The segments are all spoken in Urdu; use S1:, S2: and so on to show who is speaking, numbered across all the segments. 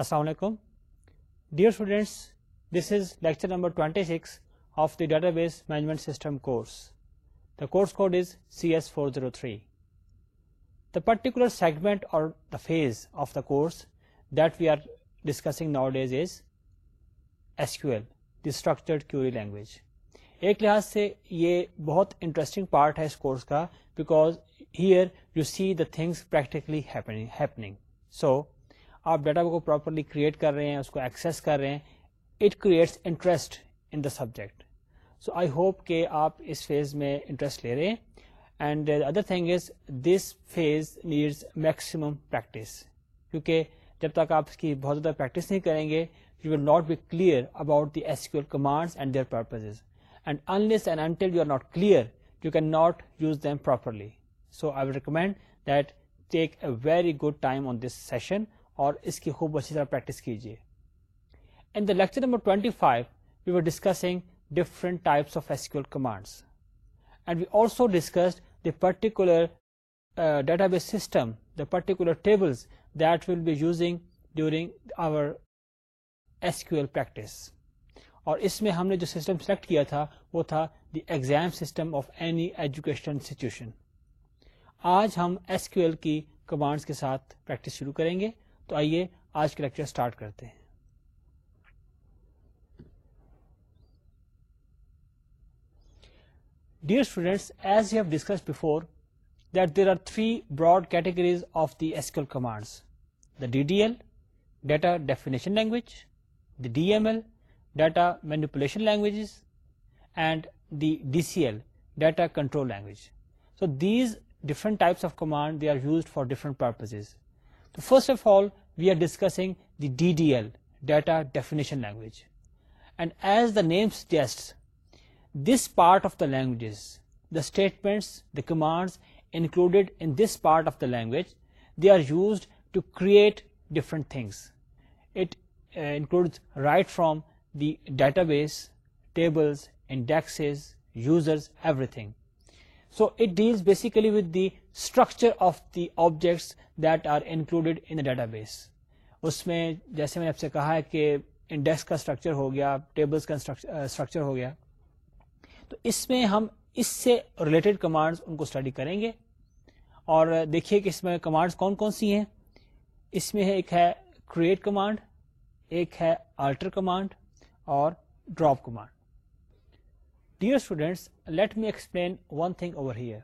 S1: السلام علیکم dear students this is lecture number twenty six of the database management system course the course code is C S four zero three the particular segment اور the phase of the course that we are discussing now these is S Q L the structured query language ایک لحاظ سے یہ بہت انٹرسٹنگ پارٹ ہے اس کورس کا because here you see the things practically پریکٹیکلیپنگ so آپ ڈیٹا کو پراپرلی کریٹ کر رہے ہیں اس کو ایکسیس کر رہے ہیں it creates interest in the subject so I hope کہ آپ اس فیز میں انٹرسٹ لے رہے ہیں and other thing is this phase needs maximum practice کیونکہ جب تک آپ اس کی بہت زیادہ پریکٹس نہیں کریں گے you will not be clear about the SQL commands and their purpose and unless and until you are not clear you can not use them properly so I recommend that take a very good time on this session اور اس کی خوب اچھی طرح پریکٹس کیجیے in the lecture number twenty five we were discussing different types of SQL commands and we also discussed the particular database system the particular tables that will be using during our S Q L practice اور اس میں ہم نے جو سسٹم سلیکٹ کیا تھا وہ تھا the exam system of any education institution آج ہم ایس ایل کی کمانڈس کے ساتھ پریکٹس شروع کریں گے تو آئیے آج کے لیکچر اسٹارٹ کرتے ہیں dear students as you have discuss before that there are three broad categories of the SQL commands the D D L data definition language the D M L data manipulation languages and the D C L data control language so these different types of command they are used for different purpose first of all we are discussing the DDL, Data Definition Language. And as the name suggests, this part of the languages, the statements, the commands included in this part of the language, they are used to create different things. It uh, includes right from the database, tables, indexes, users, everything. So it deals basically with the structure of the objects that are included in database اس میں جیسے میں آپ سے کہا ہے کہ انڈیکس کا اسٹرکچر ہو گیا ٹیبلس کا اسٹرکچر ہو گیا تو اس میں ہم اس سے ریلیٹڈ کمانڈس ان کو اسٹڈی کریں گے اور دیکھیے کہ اس میں کمانڈس کون کون سی ہیں اس میں ایک ہے کریٹ کمانڈ ایک ہے آلٹر کمانڈ اور drop command dear students let me explain one thing over here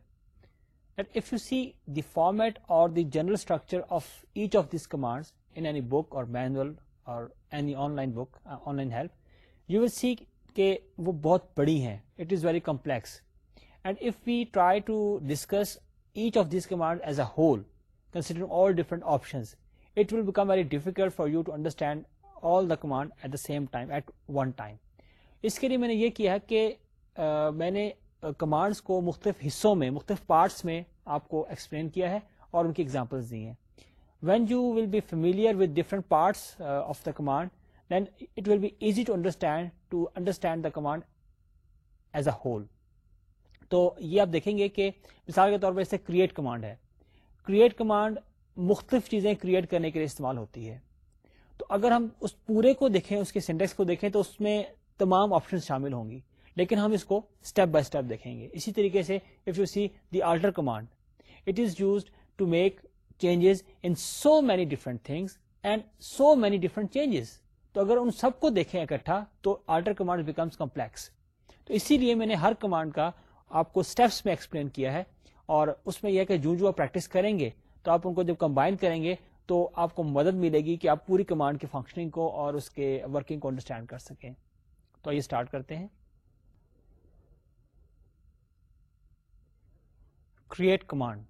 S1: format اور the general structure of each of these command in any book اور وہ بہت بڑی ہیں it is very complex and if we try to discuss each of this command as a whole all different options it will become very difficult for you to understand all the command at the same time at one time اس کے لیے میں نے یہ کیا کہ uh, میں نے کمانڈس کو مختلف حصوں میں مختلف پارٹس میں آپ کو ایکسپلین کیا ہے اور ان کی ایگزامپلس دی ہیں when you will be familiar with different parts of the command then it will be easy to understand to understand the command as a whole تو یہ آپ دیکھیں گے کہ مثال کے طور پر اسے کریٹ کمانڈ ہے کریٹ کمانڈ مختلف چیزیں کریٹ کرنے کے لیے استعمال ہوتی ہے تو اگر ہم اس پورے کو دیکھیں اس کے سینٹیکس کو دیکھیں تو اس میں تمام آپشن شامل ہوں گی لیکن ہم اس کو اسٹیپ بائی اسٹیپ دیکھیں گے اسی طریقے سے if you see the alter command it is to make changes changes in so so many many different different things and تو اگر ان سب کو دیکھیں اکٹھا تو آلٹر کمانڈ بیکمس کمپلیکس تو اسی لیے میں نے ہر کمانڈ کا آپ کو اسٹیپس میں ایکسپلین کیا ہے اور اس میں یہ کہ جو آپ پریکٹس کریں گے تو آپ ان کو جب کمبائن کریں گے تو آپ کو مدد ملے گی کہ آپ پوری کمانڈ کی فنکشننگ کو اور اس کے ورکنگ کو انڈرسٹینڈ کر سکیں تو یہ اسٹارٹ کرتے ہیں کریٹ کمانڈ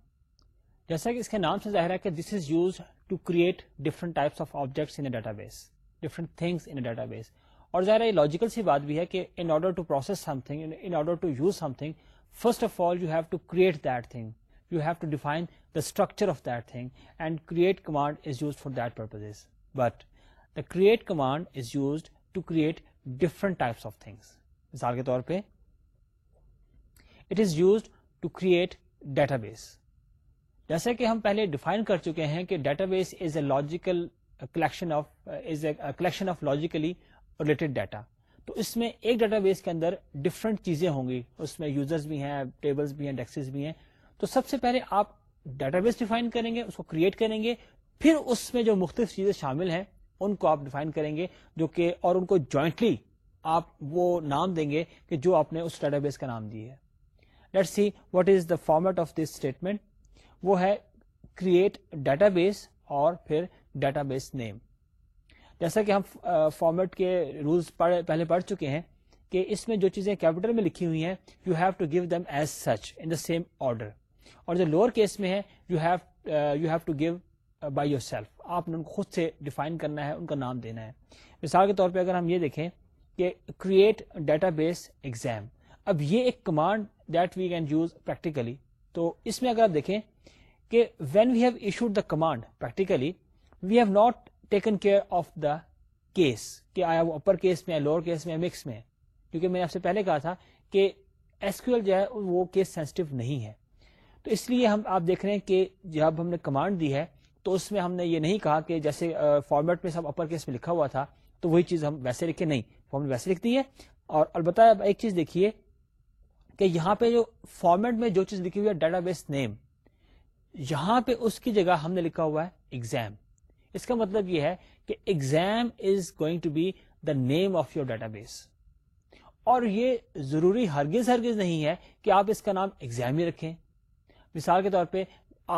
S1: جیسا کہ اس کے نام سے ظاہر ہے کہ this is use to create different types of objects in a database different things in a database اور ظاہر ہے لاجیکل سی بات بھی ہے کہ in order to process something in order to use something first of all you have to create that thing you have to define the structure of that thing and create command is use for that purposes but the create command is use to create different types of things مثال کے طور پہ it is used to create database جیسے کہ ہم پہلے ڈیفائن کر چکے ہیں کہ database is a logical collection of is a collection of logically related data تو اس میں ایک ڈیٹا بیس کے اندر ڈفرینٹ چیزیں ہوں گی اس میں یوزرز بھی ہیں ٹیبلس بھی ہیں ڈیکسز بھی ہیں تو سب سے پہلے آپ ڈیٹا بیس ڈیفائن کریں گے اس کو کریٹ کریں گے پھر اس میں جو مختلف چیزیں شامل ہیں ان کو آپ ڈیفائن کریں گے جو کہ اور ان کو جوائنٹلی آپ وہ نام دیں گے کہ جو آپ نے اس ڈیٹا بیس کا نام دی ہے let see what is the format of this statement وہ ہے کریٹ ڈیٹا بیس اور پھر ڈیٹا بیس نیم جیسا کہ ہم فارمیٹ کے رولس پہلے پڑھ چکے ہیں کہ اس میں جو چیزیں کیپٹل میں لکھی ہوئی ہیں you have to give them as such in the same order اور جو لوور کیس میں you you have have to give by your yourself نے ان کو خود سے ڈیفائن کرنا ہے ان کا نام دینا ہے مثال کے طور پہ اگر ہم یہ دیکھیں کہ کریٹ ڈیٹا بیس ایگزام اب یہ ایک command that we can use practically تو اس میں اگر آپ دیکھیں کہ when we have issued the command practically we have not taken care of the case کہ آیا وہ اپر کیس میں لوور کیس میں مکس میں کیونکہ میں نے آپ سے پہلے کہا تھا کہ کیو ایل جو ہے وہ کیس سینسٹو نہیں ہے تو اس لیے ہم آپ دیکھ رہے ہیں کہ جب ہم نے کمانڈ دی ہے تو اس میں ہم نے یہ نہیں کہا کہ جیسے فارمیٹ میں سب اپر کیس میں لکھا ہوا تھا تو وہی چیز ہم ویسے لکھے نہیں ہم ویسے لکھ دی ہے اور البتہ ایک چیز دیکھیے کہ یہاں پہ جو فارمیٹ میں جو چیز لکھی ہوئی ہے ڈیٹا بیس نیم یہاں پہ اس کی جگہ ہم نے لکھا ہوا ہے ایگزام اس کا مطلب یہ ہے کہ exam is going to be the name of your database اور یہ ضروری ہرگز ہرگز نہیں ہے کہ آپ اس کا نام ایگزام ہی رکھیں مثال کے طور پہ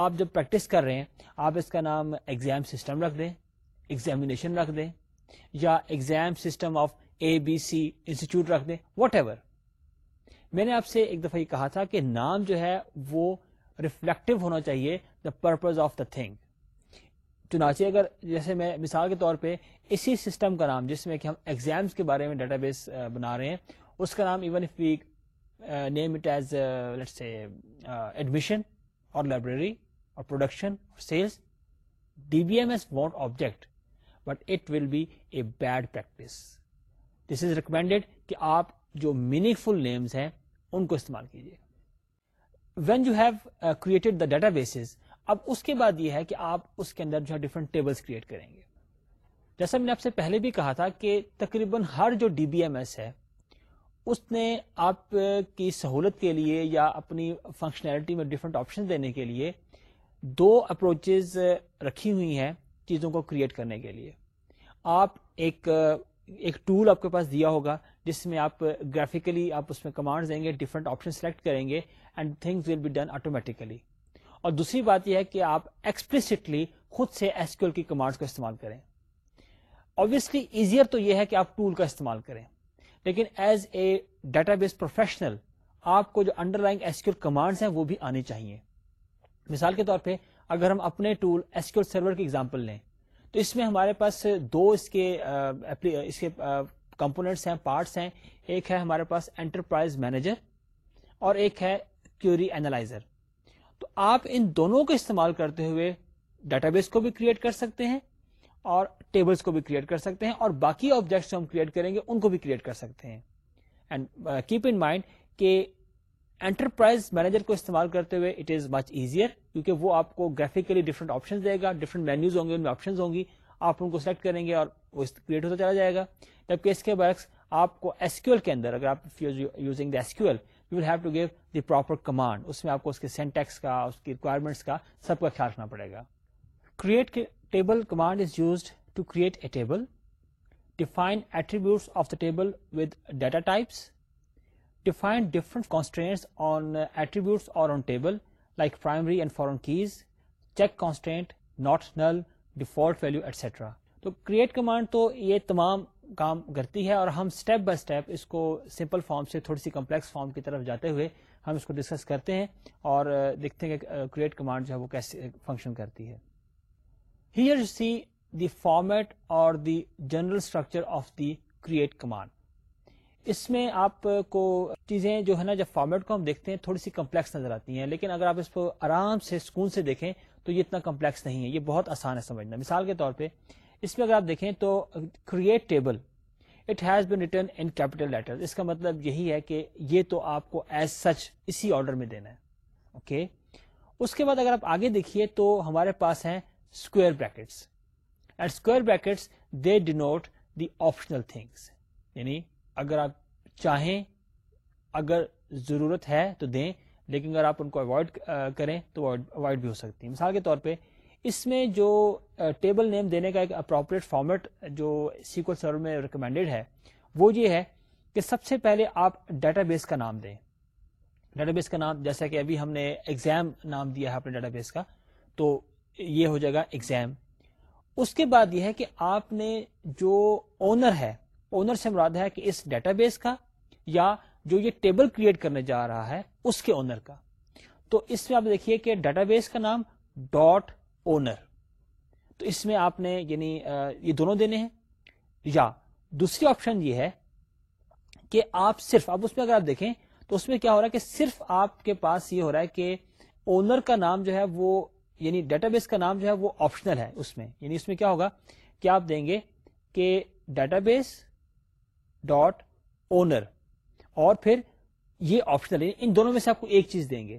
S1: آپ جب پریکٹس کر رہے ہیں آپ اس کا نام ایگزام سسٹم رکھ دیں ایگزامینیشن رکھ دیں یا exam system of A B C institute رکھ دیں واٹ ایور میں نے آپ سے ایک دفعہ یہ کہا تھا کہ نام جو ہے وہ ریفلیکٹو ہونا چاہیے the purpose of the thing چنانچہ اگر جیسے میں مثال کے طور پہ اسی سسٹم کا نام جس میں کہ ہم ایگزامس کے بارے میں ڈیٹا بیس بنا رہے ہیں اس کا نام even if we name it as say admission اور لائبریری اور production sales D B M S want object but it will be a bad practice this is recommended کہ آپ جو میننگ فل نیمس ہیں ان کو استعمال کیجیے when you have created the databases اب اس کے بعد یہ ہے کہ آپ اس کے اندر جو ہے ڈفرنٹ ٹیبلس کریٹ کریں گے جیسا میں نے آپ سے پہلے بھی کہا تھا کہ تقریباً ہر جو ڈی بی ایم ایس ہے اس نے آپ کی سہولت کے لیے یا اپنی فنکشنلٹی میں ڈفرینٹ آپشن دینے کے لیے دو اپروچز رکھی ہوئی ہیں چیزوں کو کریٹ کرنے کے لیے آپ ایک uh, ایک ٹول آپ کے پاس دیا ہوگا جس میں آپ گرافکلی آپ اس میں کمانڈ دیں گے ڈفرنٹ آپشن سلیکٹ کریں گے and things will be done automatically اور دوسری بات یہ ہے کہ آپ ایکسپلسٹلی خود سے ایس کی کمانڈس کا استعمال کریں آبویسلی ایزیئر تو یہ ہے کہ آپ ٹول کا استعمال کریں لیکن as a database professional آپ کو جو انڈر لائن کیو کمانڈس ہیں وہ بھی آنے چاہیے مثال کے طور پہ اگر ہم اپنے ٹول کیو سرور کی ایگزامپل لیں تو اس میں ہمارے پاس دو اس کے اس کے ہیں پارٹس ہیں ایک ہے ہمارے پاس انٹرپرائز مینیجر اور ایک ہے کیوری اینالائزر تو آپ ان دونوں کو استعمال کرتے ہوئے ڈیٹا بیس کو بھی کریٹ کر سکتے ہیں اور ٹیبلس کو بھی کریٹ کر سکتے ہیں اور باقی آبجیکٹس ہم کریٹ کریں گے ان کو بھی کریٹ کر سکتے ہیں اینڈ کیپ ان مائنڈ کہ انٹرپرائز مینیجر کو استعمال کرتے ہوئے اٹ از مچ ایزیئر کیونکہ وہ آپ کو گرافکلی ڈفرنٹ آپشن دے گا ڈفرنٹ مینیوز ہوں گے ان میں آپشن ہوں گی آپ ان کو سلیکٹ کریں گے اور وہ کریٹ ہوتا چلا جائے گا جبکہ اس کے برعکس آپ کو ایس کے اندر اگر آپ using the S Q L you will have to give the proper command اس میں آپ کو اس کے سینٹیکس کا اس کی ریکوائرمنٹس کا سب کا خیال رکھنا پڑے گا create table command is used to create a table define attributes of the table with data types define different constraints on attributes اور on table like primary and foreign keys check constraint not null default value etcetera تو کریٹ کمانڈ تو یہ تمام کام کرتی ہے اور ہم اسٹیپ بائی اسٹیپ اس کو سمپل فارم سے تھوڑی سی کمپلیکس فارم کی طرف جاتے ہوئے ہم اس کو ڈسکس کرتے ہیں اور دیکھتے ہیں کہ کریٹ کمانڈ جو ہے وہ کیسے فنکشن کرتی ہے دی دی دی فارمیٹ اور general structure of create command اس میں آپ کو چیزیں جو ہے نا جب فارمیٹ کو ہم دیکھتے ہیں تھوڑی سی کمپلیکس نظر آتی ہیں لیکن اگر آپ اس کو آرام سے سکون سے دیکھیں تو یہ اتنا کمپلیکس نہیں ہے یہ بہت آسان ہے سمجھنا مثال کے طور پہ اس میں اگر آپ دیکھیں تو create table it has return in capital letter اس کا مطلب یہی ہے کہ یہ تو آپ کو ایز سچ اسی آرڈر میں دینا ہے اوکے okay. اس کے بعد اگر آپ آگے دیکھیے تو ہمارے پاس ہیں square brackets and square brackets they denote the optional things یعنی اگر آپ چاہیں اگر ضرورت ہے تو دیں لیکن اگر آپ ان کو اوائڈ کریں تو اوائڈ بھی ہو سکتی ہے مثال کے طور پہ اس میں جو ٹیبل نیم دینے کا ایک اپروپریٹ فارمیٹ جو سیکول سرور میں ریکمینڈیڈ ہے وہ یہ ہے کہ سب سے پہلے آپ ڈیٹا بیس کا نام دیں ڈیٹا بیس کا نام جیسا کہ ابھی ہم نے ایگزام نام دیا ہے اپنے ڈیٹا بیس کا تو یہ ہو جائے گا ایگزام اس کے بعد یہ ہے کہ آپ نے جو اونر ہے اونر سے مراد ہے کہ اس ڈیٹا بیس کا یا جو یہ ٹیبل کریٹ کرنے جا رہا ہے اس کے اونر کا تو اس میں آپ دیکھیے کہ ڈیٹا بیس کا نام ڈاٹ اونر تو اس میں آپ نے یعنی یہ دونوں دینے ہیں یا دوسری آپشن یہ ہے کہ آپ صرف اب اس میں اگر آپ دیکھیں تو اس میں کیا ہو رہا ہے کہ صرف آپ کے پاس یہ ہو رہا ہے کہ اونر کا نام جو ہے وہ یعنی ڈیٹا بیس کا نام جو ہے وہ آپشنل ہے اس میں یعنی اس میں کیا ہوگا کہ آپ دیں گے کہ ڈیٹا بیس ڈاٹ اونر اور پھر یہ آپشنل یعنی ان دونوں میں سے آپ کو ایک چیز دیں گے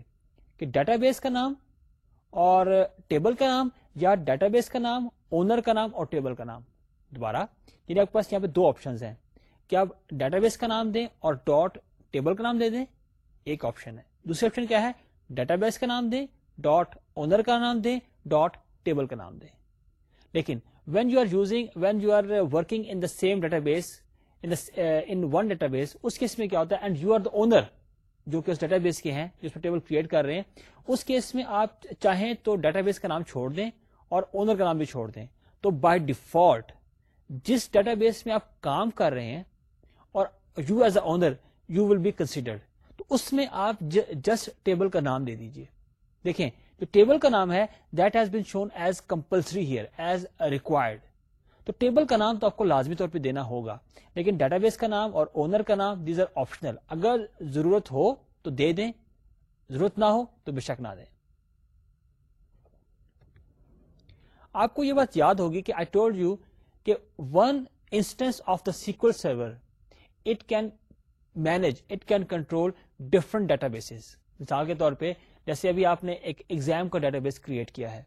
S1: کہ ڈیٹا بیس کا نام اور ٹیبل کا نام یا ڈیٹا بیس کا نام اونر کا نام اور ٹیبل کا نام دوبارہ یعنی آپ کے پاس یہاں پہ دو آپشن ہیں کیا آپ ڈیٹا بیس کا نام دیں اور ڈاٹ ٹیبل کا نام دے دیں ایک آپشن ہے دوسری آپشن کیا ہے ڈیٹا بیس کا نام دیں ڈاٹ اونر کا نام دیں ڈاٹ ٹیبل کا نام دیں لیکن when you are using when you are working in the same database in one database us case میں کیا ہوتا ہے and you are the owner جو کہ اس ڈیٹا بیس کے ہیں جس میں ٹیبل کریٹ کر رہے ہیں اس کیس میں آپ چاہیں تو ڈیٹا بیس کا نام چھوڑ دیں اور اونر کا نام بھی چھوڑ دیں تو بائی ڈیفالٹ جس ڈیٹا بیس میں آپ کام کر رہے ہیں اور you as a owner you will be considered تو اس میں آپ جسٹ ٹیبل کا نام دے دیجئے دیکھیں جو ٹیبل کا نام ہے that has been shown as compulsory here as required تو ٹیبل کا نام تو آپ کو لازمی طور پہ دینا ہوگا لیکن ڈیٹا بیس کا نام اور اونر کا نام دیز آر آپشنل اگر ضرورت ہو تو دے دیں ضرورت نہ ہو تو بے شک نہ دیں آپ کو یہ بات یاد ہوگی کہ آئی ٹولڈ یو کہ one instance of the SQL server it can manage it can control different databases مثال کے طور پہ جیسے ابھی آپ نے ایک ایگزام کا ڈیٹا بیس کریٹ کیا ہے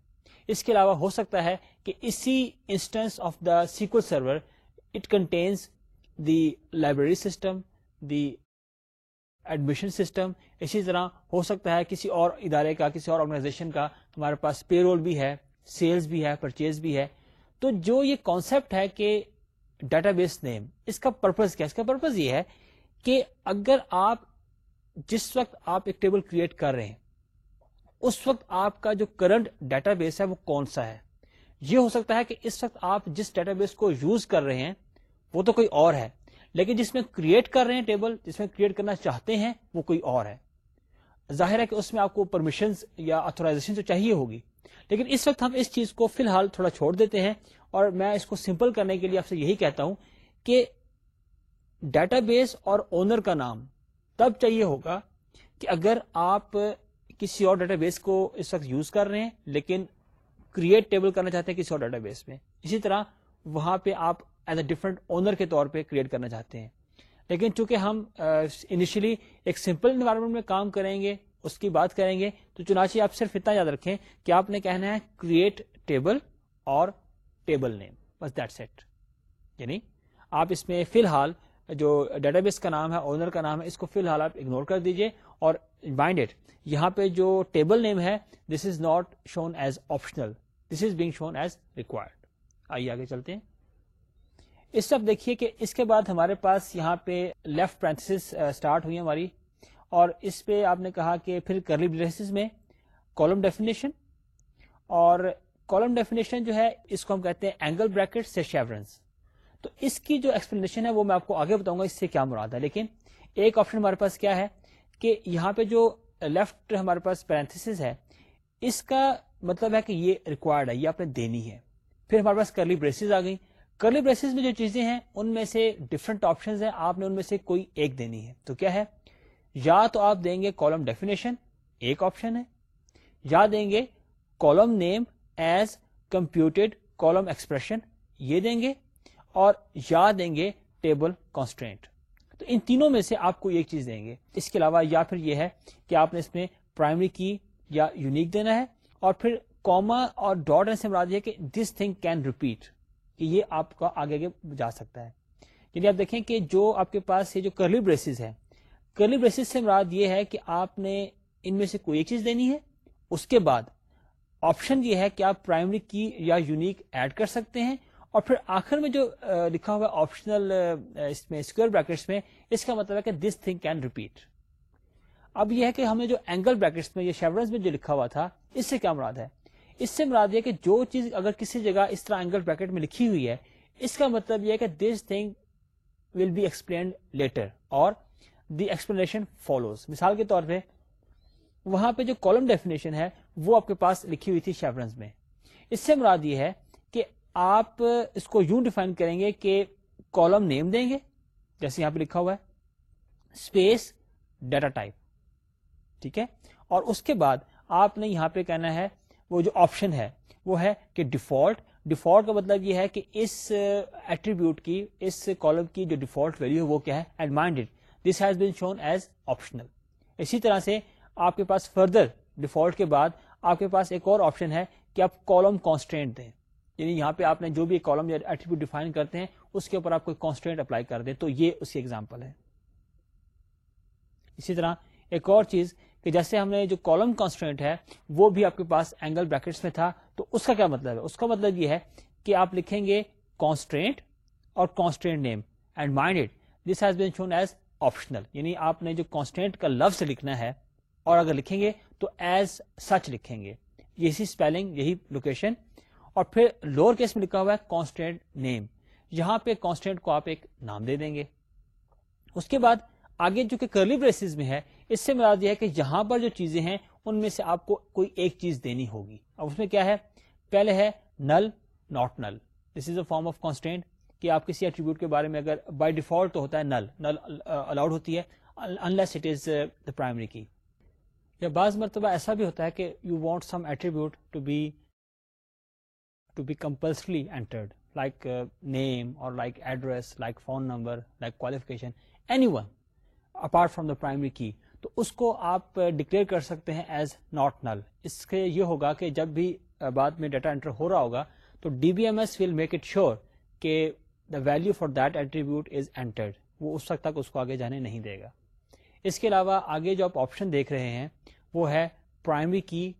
S1: اس کے علاوہ ہو سکتا ہے کہ اسی instance of the SQL server it contains the library system the admission system اسی طرح ہو سکتا ہے کسی اور ادارے کا کسی اور آرگنائزیشن کا ہمارے پاس پے رول بھی ہے سیلز بھی ہے پرچیز بھی ہے تو جو یہ کانسیپٹ ہے کہ ڈیٹا بیس نیم اس کا پرپز کیا اس کا پرپز یہ ہے کہ اگر آپ جس وقت آپ ایک ٹیبل کریٹ کر رہے ہیں اس وقت آپ کا جو کرنٹ ڈیٹا بیس ہے وہ کون سا ہے یہ ہو سکتا ہے کہ اس وقت آپ جس ڈیٹا بیس کو یوز کر رہے ہیں وہ تو کوئی اور ہے لیکن جس میں کریٹ کر رہے ہیں ٹیبل جس میں کریٹ کرنا چاہتے ہیں وہ کوئی اور ہے ظاہر ہے کہ اس میں آپ کو پرمیشن یا آتورائزیشن تو چاہیے ہوگی لیکن اس وقت ہم اس چیز کو فی الحال تھوڑا چھوڑ دیتے ہیں اور میں اس کو سمپل کرنے کے لیے آپ سے یہی کہتا ہوں کہ ڈیٹا بیس اور اونر کا نام تب چاہیے ہوگا کہ اگر آپ کسی اور ڈیٹا بیس کو اس وقت یوز کر رہے ہیں لیکن کریٹ ٹیبل کرنا چاہتے ہیں کسی اور ڈیٹا بیس میں اسی طرح وہاں پہ آپ ایز اے ڈفرنٹ اونر کے طور پہ کریٹ کرنا چاہتے ہیں لیکن چونکہ ہم انیشلی ایک سمپل انوائرمنٹ میں کام کریں گے اس کی بات کریں گے تو چنانچہ آپ صرف اتنا یاد رکھیں کہ آپ نے کہنا ہے کریٹ ٹیبل اور ٹیبل نیم بس دیٹ سیٹ یعنی آپ اس میں فی الحال جو ڈیٹا بیس کا نام ہے اونر کا نام ہے اس کو فی الحال آپ اگنور کر دیجئے اور بائنڈ اٹ یہاں پہ جو ٹیبل نیم ہے this is not shown as optional this is being shown as required آئیے آگے چلتے ہیں اس وقت دیکھیے کہ اس کے بعد ہمارے پاس یہاں پہ لیفٹ پرانتس اسٹارٹ ہوئی ہماری اور اس پہ آپ نے کہا کہ پھر کرلی بریسز میں کالم ڈیفینیشن اور کالم ڈیفینیشن جو ہے اس کو ہم کہتے ہیں اینگل بریکٹ سے شیورنس تو اس کی جو ایکسپلینیشن ہے وہ میں آپ کو آگے بتاؤں گا اس سے کیا مراد ہے لیکن ایک آپشن ہمارے پاس کیا ہے کہ یہاں پہ جو لیفٹ ہمارے پاس پیرنتھس ہے اس کا مطلب ہے کہ یہ ریکوائرڈ ہے یہ آپ نے دینی ہے پھر ہمارے پاس کرلی بریسز آ گئی کرلی بریسز میں جو چیزیں ہیں ان میں سے ڈفرنٹ آپشنز ہیں آپ نے ان میں سے کوئی ایک دینی ہے تو کیا ہے یا تو آپ دیں گے کالم ڈیفینیشن ایک آپشن ہے یا دیں گے column name as computed column expression یہ دیں گے اور یا دیں گے ٹیبل کانسٹینٹ تو ان تینوں میں سے آپ کو ایک چیز دیں گے اس کے علاوہ یا پھر یہ ہے کہ آپ نے اس میں پرائمری کی یا یونیک دینا ہے اور پھر کوما اور ڈاٹ سے مراد یہ کہ دس تھنگ کین ریپیٹ کہ یہ آپ کا آگے آگے جا سکتا ہے یعنی آپ دیکھیں کہ جو آپ کے پاس یہ جو کرلی بریسز ہیں کرلی بریسز سے مراد یہ ہے کہ آپ نے ان میں سے کوئی ایک چیز دینی ہے اس کے بعد آپشن یہ ہے کہ آپ پرائمری کی یا یونیک ایڈ کر سکتے ہیں اور پھر آخر میں جو لکھا ہوا آپشنل اس میں اسکوئر بریکٹس میں اس کا مطلب ہے کہ دس تھنگ کین ریپیٹ اب یہ ہے کہ ہم نے جو اینگل بریکٹس میں شیورنس میں جو لکھا ہوا تھا اس سے کیا مراد ہے اس سے مراد یہ کہ جو چیز اگر کسی جگہ اس طرح اینگل بریکٹ میں لکھی ہوئی ہے اس کا مطلب یہ ہے کہ this thing will be explained later اور دی ایکسپلینیشن فالوز مثال کے طور پہ وہاں پہ جو کالم ڈیفینیشن ہے وہ آپ کے پاس لکھی ہوئی تھی شیورنس میں اس سے مراد یہ ہے آپ اس کو یوں ڈیفائن کریں گے کہ کالم نیم دیں گے جیسے یہاں پہ لکھا ہوا ہے اسپیس ڈیٹا ٹائپ ٹھیک ہے اور اس کے بعد آپ نے یہاں پہ کہنا ہے وہ جو آپشن ہے وہ ہے کہ ڈیفالٹ ڈیفالٹ کا مطلب یہ ہے کہ اس ایٹریبیوٹ کی اس کالم کی جو ڈیفالٹ ویلو وہ کیا ہے and this has been shown as optional اسی طرح سے آپ کے پاس فردر ڈیفالٹ کے بعد آپ کے پاس ایک اور آپشن ہے کہ آپ کالم کانسٹینٹ دیں یعنی یہاں پہ آپ نے جو بھی کالم ایٹریبیوٹ ڈیفائن کرتے ہیں اس کے اوپر آپ کو دیں تو یہ اس کی ایگزامپل ہے اسی طرح ایک اور چیز کہ جیسے ہم نے جو کالم کانسٹینٹ ہے وہ بھی آپ کے پاس اینگل بریکٹس میں تھا تو اس کا کیا مطلب ہے اس کا مطلب یہ ہے کہ آپ لکھیں گے کانسٹینٹ اور constant name and mind it this has been shown as optional یعنی آپ نے جو کانسٹنٹ کا لفظ لکھنا ہے اور اگر لکھیں گے تو ایز سچ لکھیں گے یہی اسپیلنگ یہی لوکیشن اور پھر لوور کیس میں لکھا ہوا ہے کانسٹینٹ نیم یہاں پہ کانسٹینٹ کو آپ ایک نام دے دیں گے اس کے بعد آگے جو کہ کرلی بریسز میں ہے اس سے مراد یہ ہے کہ جہاں پر جو چیزیں ہیں ان میں سے آپ کو کوئی ایک چیز دینی ہوگی اب اس میں کیا ہے پہلے ہے null not null this is a form of constant کہ آپ کسی ایٹریبیوٹ کے بارے میں اگر بائی ڈیفالٹ تو ہوتا ہے نل نل الاؤڈ ہوتی ہے unless it is the primary key یا بعض مرتبہ ایسا بھی ہوتا ہے کہ you want some attribute to be to be compulsorily entered like name اور like address like phone number like like any one apart from the primary key تو اس کو آپ ڈکلیئر uh, کر سکتے ہیں ایز ناٹ نل اس کے یہ ہوگا کہ جب بھی uh, بعد میں ڈیٹا انٹر ہو رہا ہوگا تو D B M S will make it sure کہ the value for that attribute is entered وہ اس وقت تک اس کو آگے جانے نہیں دے گا اس کے علاوہ آگے جو آپ آپشن دیکھ رہے ہیں وہ ہے پرائمری کی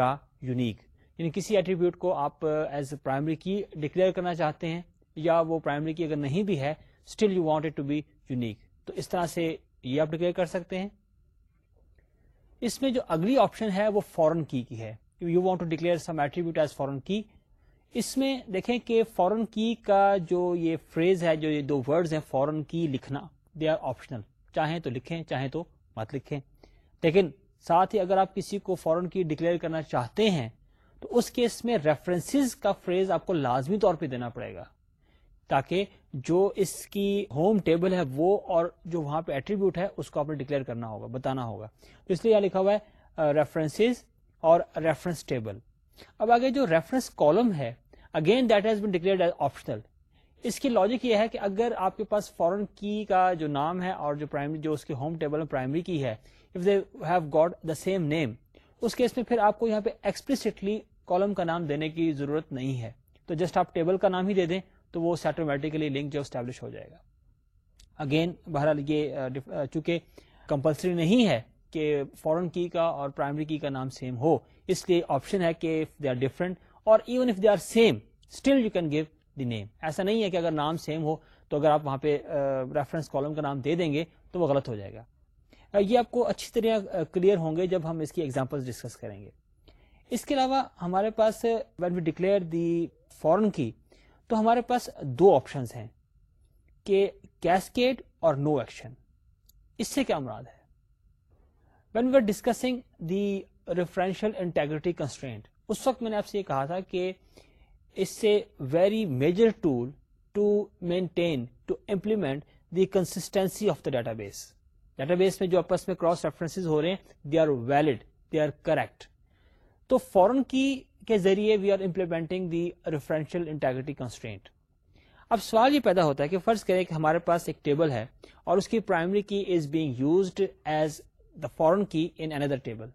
S1: یا یونیک یعنی کسی ایٹریبیوٹ کو آپ ایز پرائمری کی ڈکلیئر کرنا چاہتے ہیں یا وہ پرائمری کی اگر نہیں بھی ہے still you it to be unique تو اس طرح سے یہ آپ ڈکلیئر کر سکتے ہیں اس میں جو اگلی آپشن ہے وہ فورن کی کی ہے you want to declare some attribute as foreign key اس میں دیکھیں کہ فورن کی کا جو یہ فریز ہے جو یہ دو ورڈز ہیں فورن کی لکھنا دے آر آپشنل چاہیں تو لکھیں چاہیں تو مت لکھیں لیکن ساتھ ہی اگر آپ کسی کو فورن کی ڈکلیئر کرنا چاہتے ہیں تو اس کیس میں ریفرنسز کا فریز آپ کو لازمی طور پہ دینا پڑے گا تاکہ جو اس کی ہوم ٹیبل ہے وہ اور جو وہاں پہ ایٹریبیوٹ ہے اس کو آپ نے ڈکلیئر کرنا ہوگا بتانا ہوگا اس لیے یہ لکھا ہوا ہے ریفرنس اور ریفرنس ٹیبل اب آگے جو ریفرنس کالم ہے again that has been declare optional اس کی لاجک یہ ہے کہ اگر آپ کے پاس فورن کی کا جو نام ہے اور جو پرائمری جو اس ہوم ٹیبل میں پرائمری کی ہے if they have got the same name us case میں پھر آپ کو یہاں پہ ایکسپلسٹلی کالم کا نام دینے کی ضرورت نہیں ہے تو جسٹ آپ ٹیبل کا نام ہی دے دیں تو وہ لنک جو اسٹیبلش ہو جائے گا اگین بہرحال یہ چونکہ کمپلسری نہیں ہے کہ فورن کی کا اور پرائمری کی کا نام سیم ہو اس لیے آپشن ہے کہ they they are are different اور even if same still you can give the name ایسا نہیں ہے کہ اگر نام سیم ہو تو اگر آپ وہاں پہ ریفرنس کالم کا نام دے دیں گے تو وہ غلط ہو جائے گا یہ آپ کو اچھی طرح کلیئر ہوں گے جب ہم اس کی ایگزامپل ڈسکس کریں گے اس کے علاوہ ہمارے پاس وین وی ڈکلیئر دی فورن کی تو ہمارے پاس دو آپشن ہیں کہ کیسکیٹ اور نو ایکشن اس سے کیا مراد ہے when we are discussing the referential اس وقت میں نے آپ سے یہ کہا تھا کہ اس سے very major tool to maintain to implement the consistency of the database database میں جو آپس میں کراس ریفرنس ہو رہے ہیں they are valid they are correct تو فورن کی کے ذریعے we are implementing the referential constraint اب سوال یہ پیدا ہوتا ہے کہ فرض کریں کہ ہمارے پاس ایک ٹیبل ہے اور اس کی primary key is being used as the foreign key in another table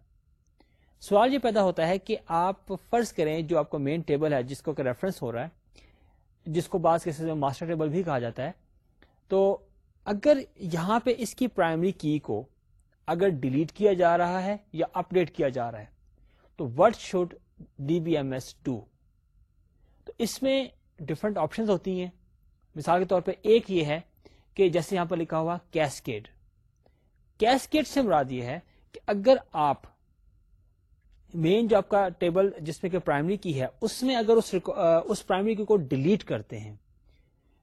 S1: سوال یہ پیدا ہوتا ہے کہ آپ فرض کریں جو آپ کو مین ٹیبل ہے جس کو ریفرنس ہو رہا ہے جس کو بعض میں ماسٹر ٹیبل بھی کہا جاتا ہے تو اگر یہاں پہ اس کی پرائمری کی کو اگر ڈیلیٹ کیا جا رہا ہے یا اپ ڈیٹ کیا جا رہا ہے تو what should D B M S to تو اس میں ڈفرنٹ آپشن ہوتی ہیں مثال کے طور پہ ایک یہ ہے کہ جیسے یہاں پر لکھا ہوا کیسکیڈ کیسکیڈ سے مراد یہ ہے کہ اگر آپ مین جو آپ کا ٹیبل جس میں کہ پرائمری کی ہے اس میں اگر اس پرائمری کی کو ڈیلیٹ کرتے ہیں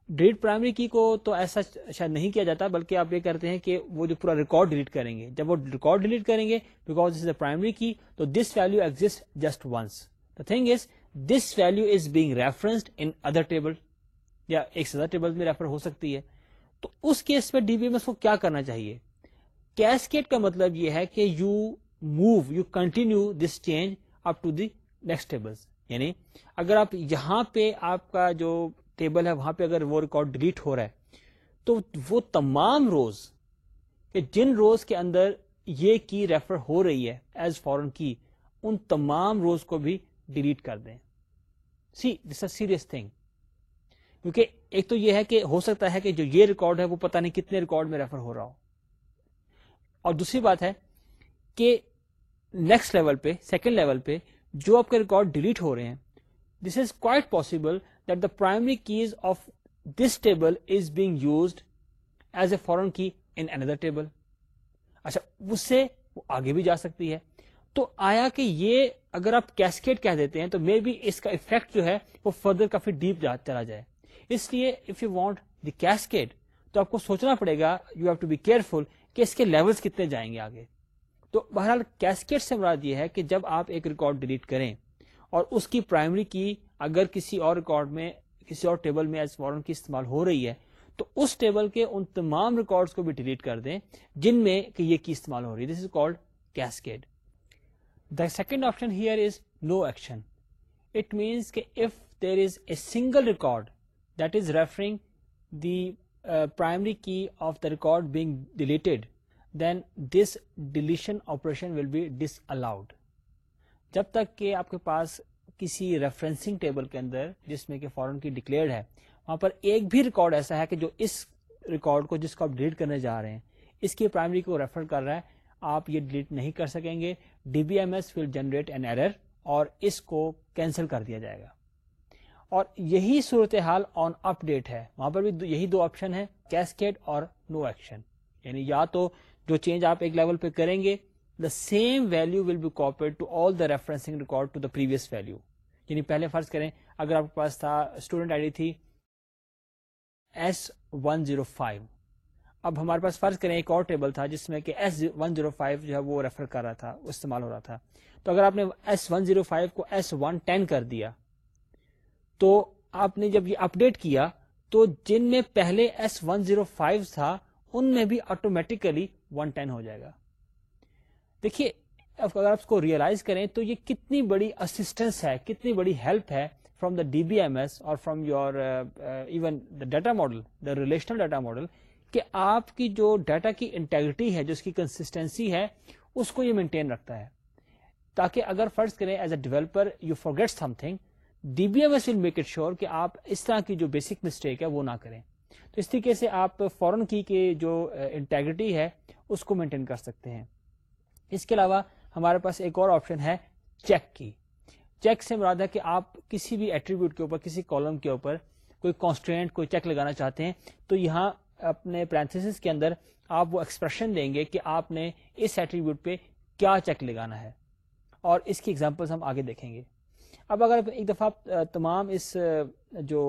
S1: ڈیلیٹ پرائمری کی کو تو ایسا شاید نہیں کیا جاتا بلکہ آپ یہ کرتے ہیں کہ وہ جو پورا ریکارڈ ڈیلیٹ کریں گے جب وہ ریکارڈ ڈیلیٹ کریں گے because is a primary key تو this value exist just once the thing is this value is being referenced in other table table یا ایک سے میں ریفر ہو سکتی ہے تو اس کیس پہ ڈی بی ایم ایس کو کیا کرنا چاہیے کیسکیٹ کا مطلب یہ ہے کہ you move you continue this change up to the next table یعنی اگر آپ یہاں پہ آپ کا جو ٹیبل ہے وہاں پہ اگر وہ ریکارڈ ڈیلیٹ ہو رہا ہے تو وہ تمام روز کہ جن روز کے اندر یہ کی ریفر ہو رہی ہے ایز فورن کی ان تمام روز کو بھی ڈیلیٹ کر دیں سی دس اے سیریس تھنگ کیونکہ ایک تو یہ ہے کہ ہو سکتا ہے کہ جو یہ ریکارڈ ہے وہ پتہ نہیں کتنے ریکارڈ میں ریفر ہو رہا ہو اور دوسری بات ہے کہ نیکسٹ لیول پہ سیکنڈ لیول پہ جو آپ کے ریکارڈ ڈیلیٹ ہو رہے ہیں this is quite possible primary keys of this table is being used as a foreign key another table اچھا اس سے وہ آگے بھی جا سکتی ہے تو آیا کہ یہ اگر آپ کیسکیٹ کہہ دیتے ہیں تو مے بی اس کا افیکٹ جو ہے وہ فردر کافی ڈیپ چلا جائے اس لیے if you want the cascade تو آپ کو سوچنا پڑے گا you have to be careful کہ اس کے لیولس کتنے جائیں گے آگے تو بہرحال کیسکیٹ سے مراد یہ ہے کہ جب آپ ایک ریکارڈ ڈیلیٹ کریں اور اس کی پرائمری کی اگر کسی اور ریکارڈ میں کسی اور ٹیبل میں ایز فورن کی استعمال ہو رہی ہے تو اس ٹیبل کے ان تمام ریکارڈ کو بھی ڈیلیٹ کر دیں جن میں کہ یہ کی استعمال ہو رہی ہے this is called cascade the second option here is no action it means کہ if there is a single record that is referring the primary key of the record being deleted then this deletion operation will be disallowed جب تک کہ آپ کے پاس کسی ریفرنسنگ ٹیبل کے اندر جس میں کہ فورن کی ڈکلیئرڈ ہے وہاں پر ایک بھی ریکارڈ ایسا ہے کہ جو اس ریکارڈ کو جس کو آپ ڈیلیٹ کرنے جا رہے ہیں اس کی پرائمری کو ریفر کر رہا ہے آپ یہ ڈیلیٹ نہیں کر سکیں گے D B M S will generate an error اور اس کو کینسل کر دیا جائے گا اور یہی صورتحال آن اپ ڈیٹ ہے وہاں پر بھی یہی دو آپشن ہے کیسکیٹ اور نو ایکشن یعنی یا تو جو چینج آپ ایک لیول پہ کریں گے سیم ویلو ول بی پہلے فرض کریں اگر آپ کے پاس تھا اسٹوڈنٹ آئی ڈی تھی ایس ون زیرو فائیو اب ہمارے پاس فرض کریں ایک اور ٹیبل تھا جس میں کہ ایس ون زیرو فائیو جو ہے وہ ریفر کر رہا تھا استعمال ہو رہا تھا تو اگر آپ نے ایس ون زیرو فائیو کو ایس ون ٹین کر دیا تو آپ نے جب یہ اپڈیٹ کیا تو جن میں پہلے ایس ون زیرو فائیو تھا ان میں بھی آٹومیٹکلی ون ٹین ہو جائے گا دیکھیے اگر آپ کو ریئلائز کریں تو یہ کتنی بڑی اسسٹنس ہے کتنی بڑی ہیلپ ہے from the D B M S اور from your even the data model the relational data model کہ آپ کی جو ڈیٹا کی انٹیگریٹی ہے جو اس کی کنسٹینسی ہے اس کو یہ مینٹین رکھتا ہے تاکہ اگر فرض کریں as a developer you get something D B M S will make it sure کہ آپ اس طرح کی جو بیسک مسٹیک ہے وہ نہ کریں تو اس طریقے سے آپ فورن کی کے جو انٹیگریٹی uh, ہے اس کو مینٹین کر سکتے ہیں اس کے علاوہ ہمارے پاس ایک اور آپشن ہے چیک کی چیک سے مراد ہے کہ آپ کسی بھی ایٹریبیوٹ کے اوپر کسی کالم کے اوپر کوئی کانسٹینٹ کوئی چیک لگانا چاہتے ہیں تو یہاں اپنے پرانتھس کے اندر آپ وہ ایکسپریشن دیں گے کہ آپ نے اس ایٹریبیوٹ پہ کیا چیک لگانا ہے اور اس کی ایگزامپلس ہم آگے دیکھیں گے اب اگر ایک دفعہ تمام اس جو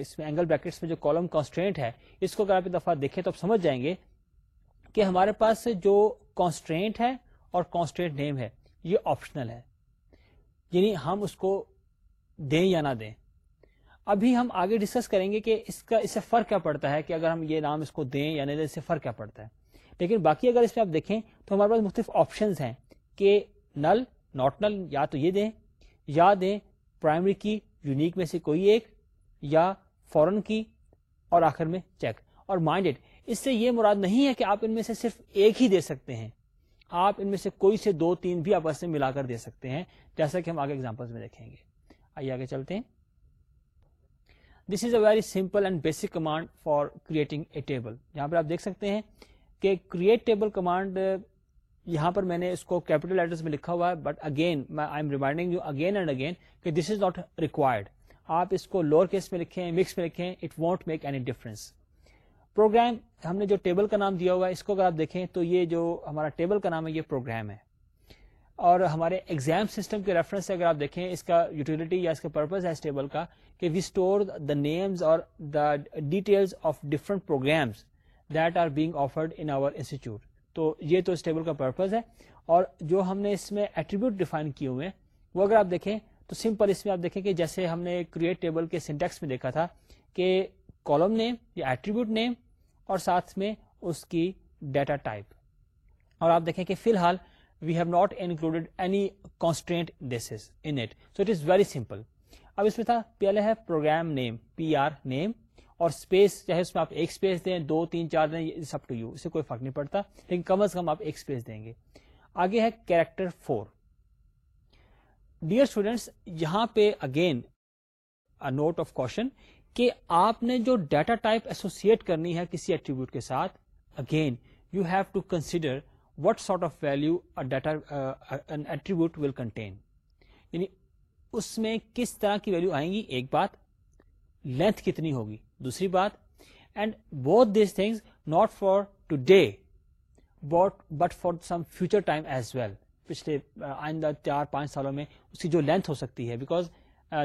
S1: اس میں اینگل بریکٹس میں جو کالم کانسٹینٹ ہے اس کو اگر آپ ایک دفعہ دیکھیں تو آپ سمجھ جائیں گے کہ ہمارے پاس جو کانسٹرینٹ ہے اور کانسٹرینٹ نیم ہے یہ آپشنل ہے یعنی ہم اس کو دیں یا نہ دیں ابھی ہم آگے ڈسکس کریں گے کہ اس کا اس سے فرق کیا پڑتا ہے کہ اگر ہم یہ نام اس کو دیں یا نہیں دیں اس سے فرق کیا پڑتا ہے لیکن باقی اگر اس میں آپ دیکھیں تو ہمارے پاس مختلف آپشنز ہیں کہ نل ناٹ نل یا تو یہ دیں یا دیں پرائمری کی یونیک میں سے کوئی ایک یا فورن کی اور آخر میں چیک اور مائنڈیڈ اس سے یہ مراد نہیں ہے کہ آپ ان میں سے صرف ایک ہی دے سکتے ہیں آپ ان میں سے کوئی سے دو تین بھی آپس میں ملا کر دے سکتے ہیں جیسا کہ ہم آگے ایگزامپل میں دیکھیں گے آئیے آگے چلتے ہیں this is a very simple and basic command for creating a table یہاں پر آپ دیکھ سکتے ہیں کہ کریٹ ٹیبل کمانڈ یہاں پر میں نے اس کو کیپٹل لیٹرس میں لکھا ہوا ہے but again I am reminding you again and again کہ دس از ناٹ ریکوائرڈ آپ اس کو لوور کیس میں لکھیں مکس میں لکھیں it won't make any difference program ہم نے جو ٹیبل کا نام دیا ہوا ہے اس کو اگر آپ دیکھیں تو یہ جو ہمارا ٹیبل کا نام ہے یہ پروگرام ہے اور ہمارے ایگزام سسٹم کے ریفرنس سے اگر آپ دیکھیں اس کا یوٹیلٹی یا اس کا پرپز ہے اس ٹیبل کا کہ وی اسٹور دا نیمز اور the details of different programs that are being offered in our institute تو یہ تو اس ٹیبل کا پرپز ہے اور جو ہم نے اس میں ایٹریبیوٹ ڈیفائن کیے ہوئے ہیں وہ اگر آپ دیکھیں تو سمپل اس میں آپ دیکھیں کہ جیسے ہم نے کریٹ ٹیبل کے سینٹیکس میں دیکھا تھا کہ کالم نیم یا ایٹریبیوٹ نیم اور ساتھ میں اس کی ڈیٹا ٹائپ اور آپ دیکھیں کہ فی الحال we have not included any constant is so it very simple اب اس میں تھا پہلے ہے پروگرام نیم پی آر نیم اور اسپیس چاہے اس میں آپ ایک اسپیس دیں دو تین چار دیں سب ٹو یو اسے کوئی فرق نہیں پڑتا لیکن کم از کم آپ ایک اسپیس دیں گے آگے ہے کیریکٹر فور ڈیئر اسٹوڈینٹس یہاں پہ اگین نوٹ آف کوشن کہ آپ نے جو ڈیٹا ٹائپ ایسوسیٹ کرنی ہے کسی ایٹریبیوٹ کے ساتھ again you have to consider what sort of value attribute will contain یعنی اس میں کس طرح کی ویلو آئیں گی ایک بات لینتھ کتنی ہوگی دوسری بات and both these things not for today but for some future time as well پچھلے آئندہ چار پانچ سالوں میں اس کی جو لینتھ ہو سکتی ہے بیکاز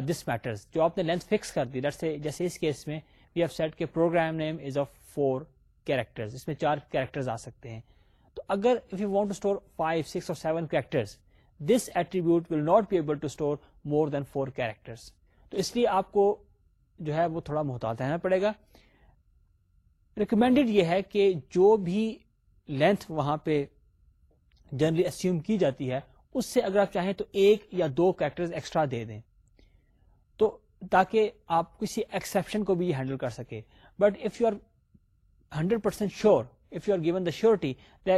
S1: دس uh, میٹرز جو آپ نے لینتھ فکس کر دی سے جیسے اس کیس میں وی ایف سیٹ کے program name is of four characters اس میں چار کیریکٹرز آ سکتے ہیں تو اگر if you want to store five six اور seven characters this attribute will not be able to store more than four characters تو اس لیے آپ کو جو ہے وہ تھوڑا محتاط رہنا پڑے گا ریکمینڈیڈ یہ ہے کہ جو بھی لینتھ وہاں پہ جنرلی اسیوم کی جاتی ہے اس سے اگر آپ چاہیں تو ایک یا دو کیریکٹرز ایکسٹرا دے دیں تاکہ آپ کسی ایکسپشن کو بھی ہینڈل کر سکے but if you are hundred percent sure if you are given the surety